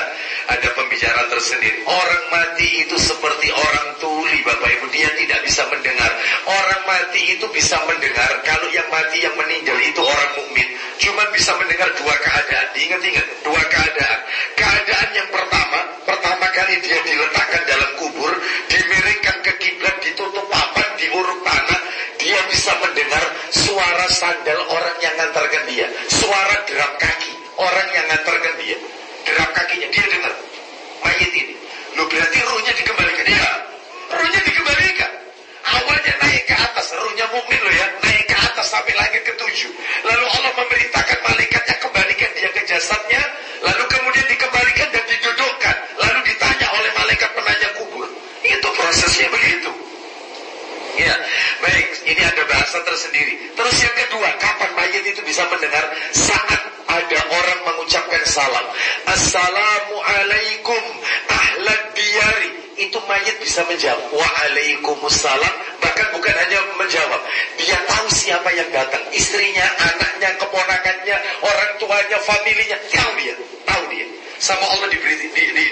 Ada pembicaraan tersendiri. Orang mati itu seperti orang tuli Bapak Ibu. Dia tidak bisa mendengar. Orang mati itu bisa mendengar. Kalau yang mati yang meninggal itu orang mukmin, cuma bisa mendengar dua keadaan. Diingat-ingat, dua keadaan. Keadaan yang Diberi, di, di,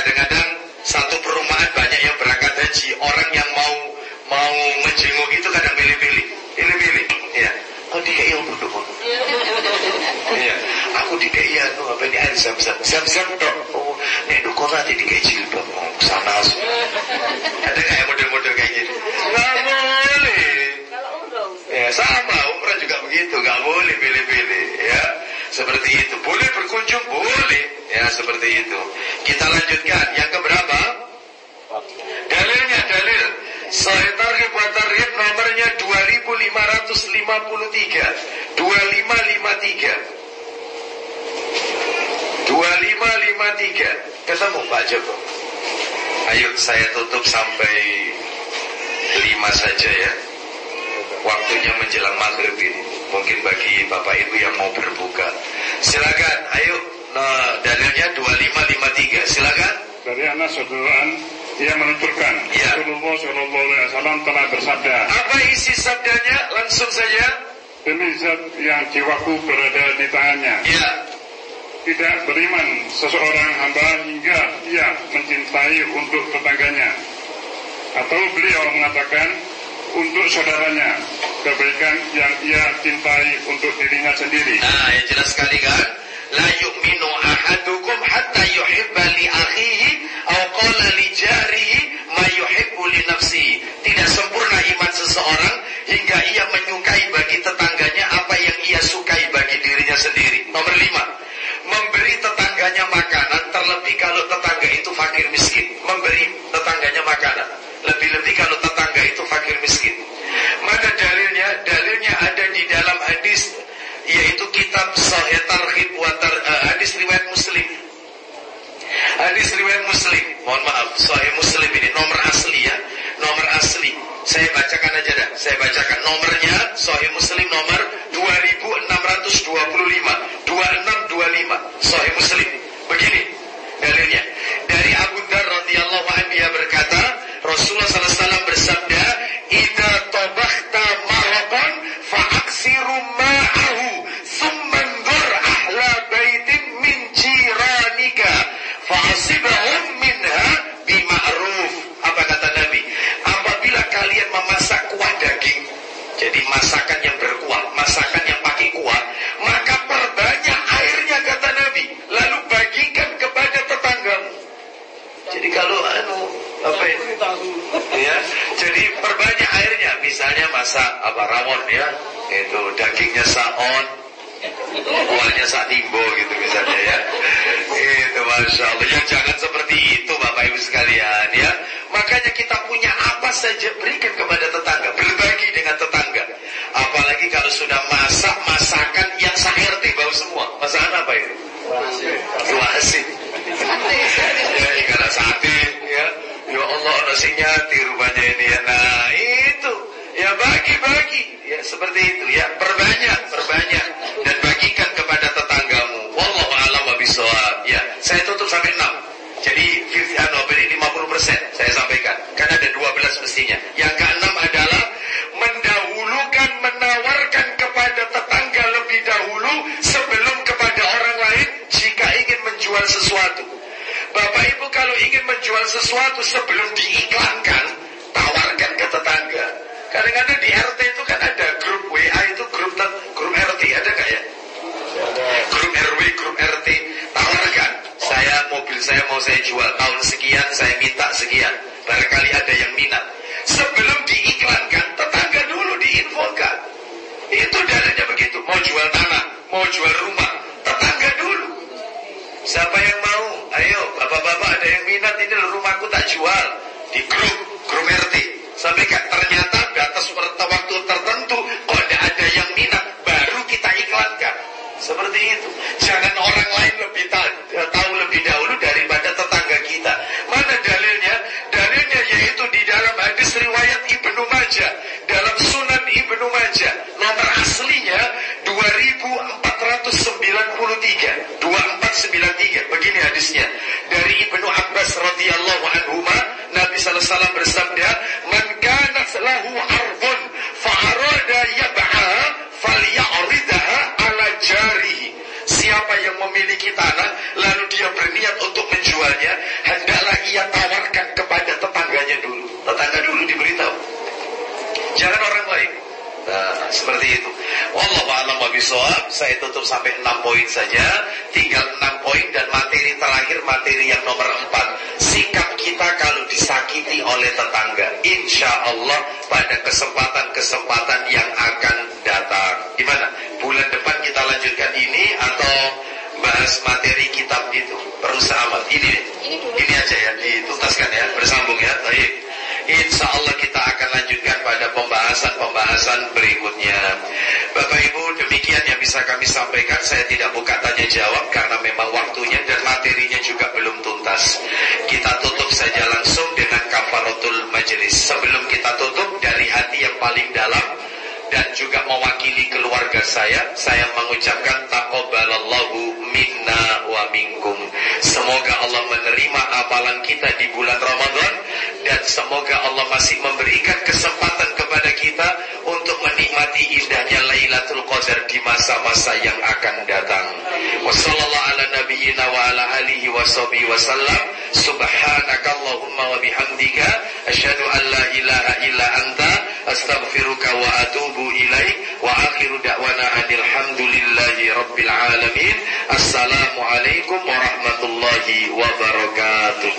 kadang-kadang satu perumahan banyak yang berangkat haji, orang yang mau mau ngejenguk itu kadang pilih-pilih, pilih-pilih, ya. Kau dikai yang duduk kok. (laughs) Iya, aku dikai anu apa ini air zam-zam, zam-zam Ayo saya tutup sampai 5 saja ya Waktunya menjelang maghrib ini Mungkin bagi Bapak Ibu yang mau berbuka Silakan, ayo nah, Dalilnya 2553 Silakan Dari anak saudaraan ia menuturkan ya. Rasulullah Shallallahu Alaihi Wasallam telah bersabda. Apa isi sabdanya? Langsung saja. Demi zat yang jiwaku berada di tangannya. Ya. Tidak beriman seseorang hamba hingga ia mencintai untuk tetangganya. Atau beliau mengatakan untuk saudaranya kebaikan yang ia cintai untuk dirinya sendiri. Nah, yang jelas sekali kan? La yu'minu ahadukum hatta yuhibba li akhihi aw qala li jarihi ma yuhibbu li nafsihi. Tidak sempurna iman seseorang hingga ia menyukai bagi tetangganya apa yang ia sukai bagi dirinya sendiri. Nomor lima, memberi tetangganya makanan terlebih kalau tetangga itu fakir miskin. Memberi tetangganya makanan. Lebih-lebih kalau tetangga itu fakir miskin. Mana dalilnya? Dalilnya ada di dalam hadis yaitu kitab Sahih Targhib wa tar, uh, hadis riwayat Muslim. Hadis riwayat Muslim. Mohon maaf, Sahih Muslim ini nomor asli ya, nomor asli. Saya bacakan aja dah. Saya bacakan nomornya RT. Sampai ternyata Saya tutup sampai 6 poin saja. Tinggal 6 poin dan materi terakhir materi yang nomor 4. Sikap kita kalau disakiti oleh tetangga. Insya Allah pada kesempatan-kesempatan yang akan datang. Gimana? Bulan depan kita lanjutkan ini atau bahas materi kitab itu? Berusaha amat. Ini, ini, ini aja ya, dituntaskan ya, bersambung ya. Baik. Insya Allah kita akan lanjutkan pada pembahasan-pembahasan berikutnya. Bapak Ibu, demikian yang bisa kami sampaikan. Saya tidak buka tanya jawab karena memang waktunya dan materinya juga belum tuntas. Kita tutup saja langsung dengan kafaratul majelis. Sebelum kita tutup dari hati yang paling dalam dan juga mewakili keluarga saya, saya mengucapkan taqabbalallahu minna wa minkum. Semoga Allah menerima amalan kita di bulan Ramadan dan semoga Allah masih memberikan kesempatan kepada kita untuk menikmati indahnya Lailatul Qadar di masa-masa yang akan datang. Wassallallahu ala nabiyyina wa ala asyhadu an illa anta astaghfiruka wa atubu rabbil alamin. Warahmatullahi wabarakatuh.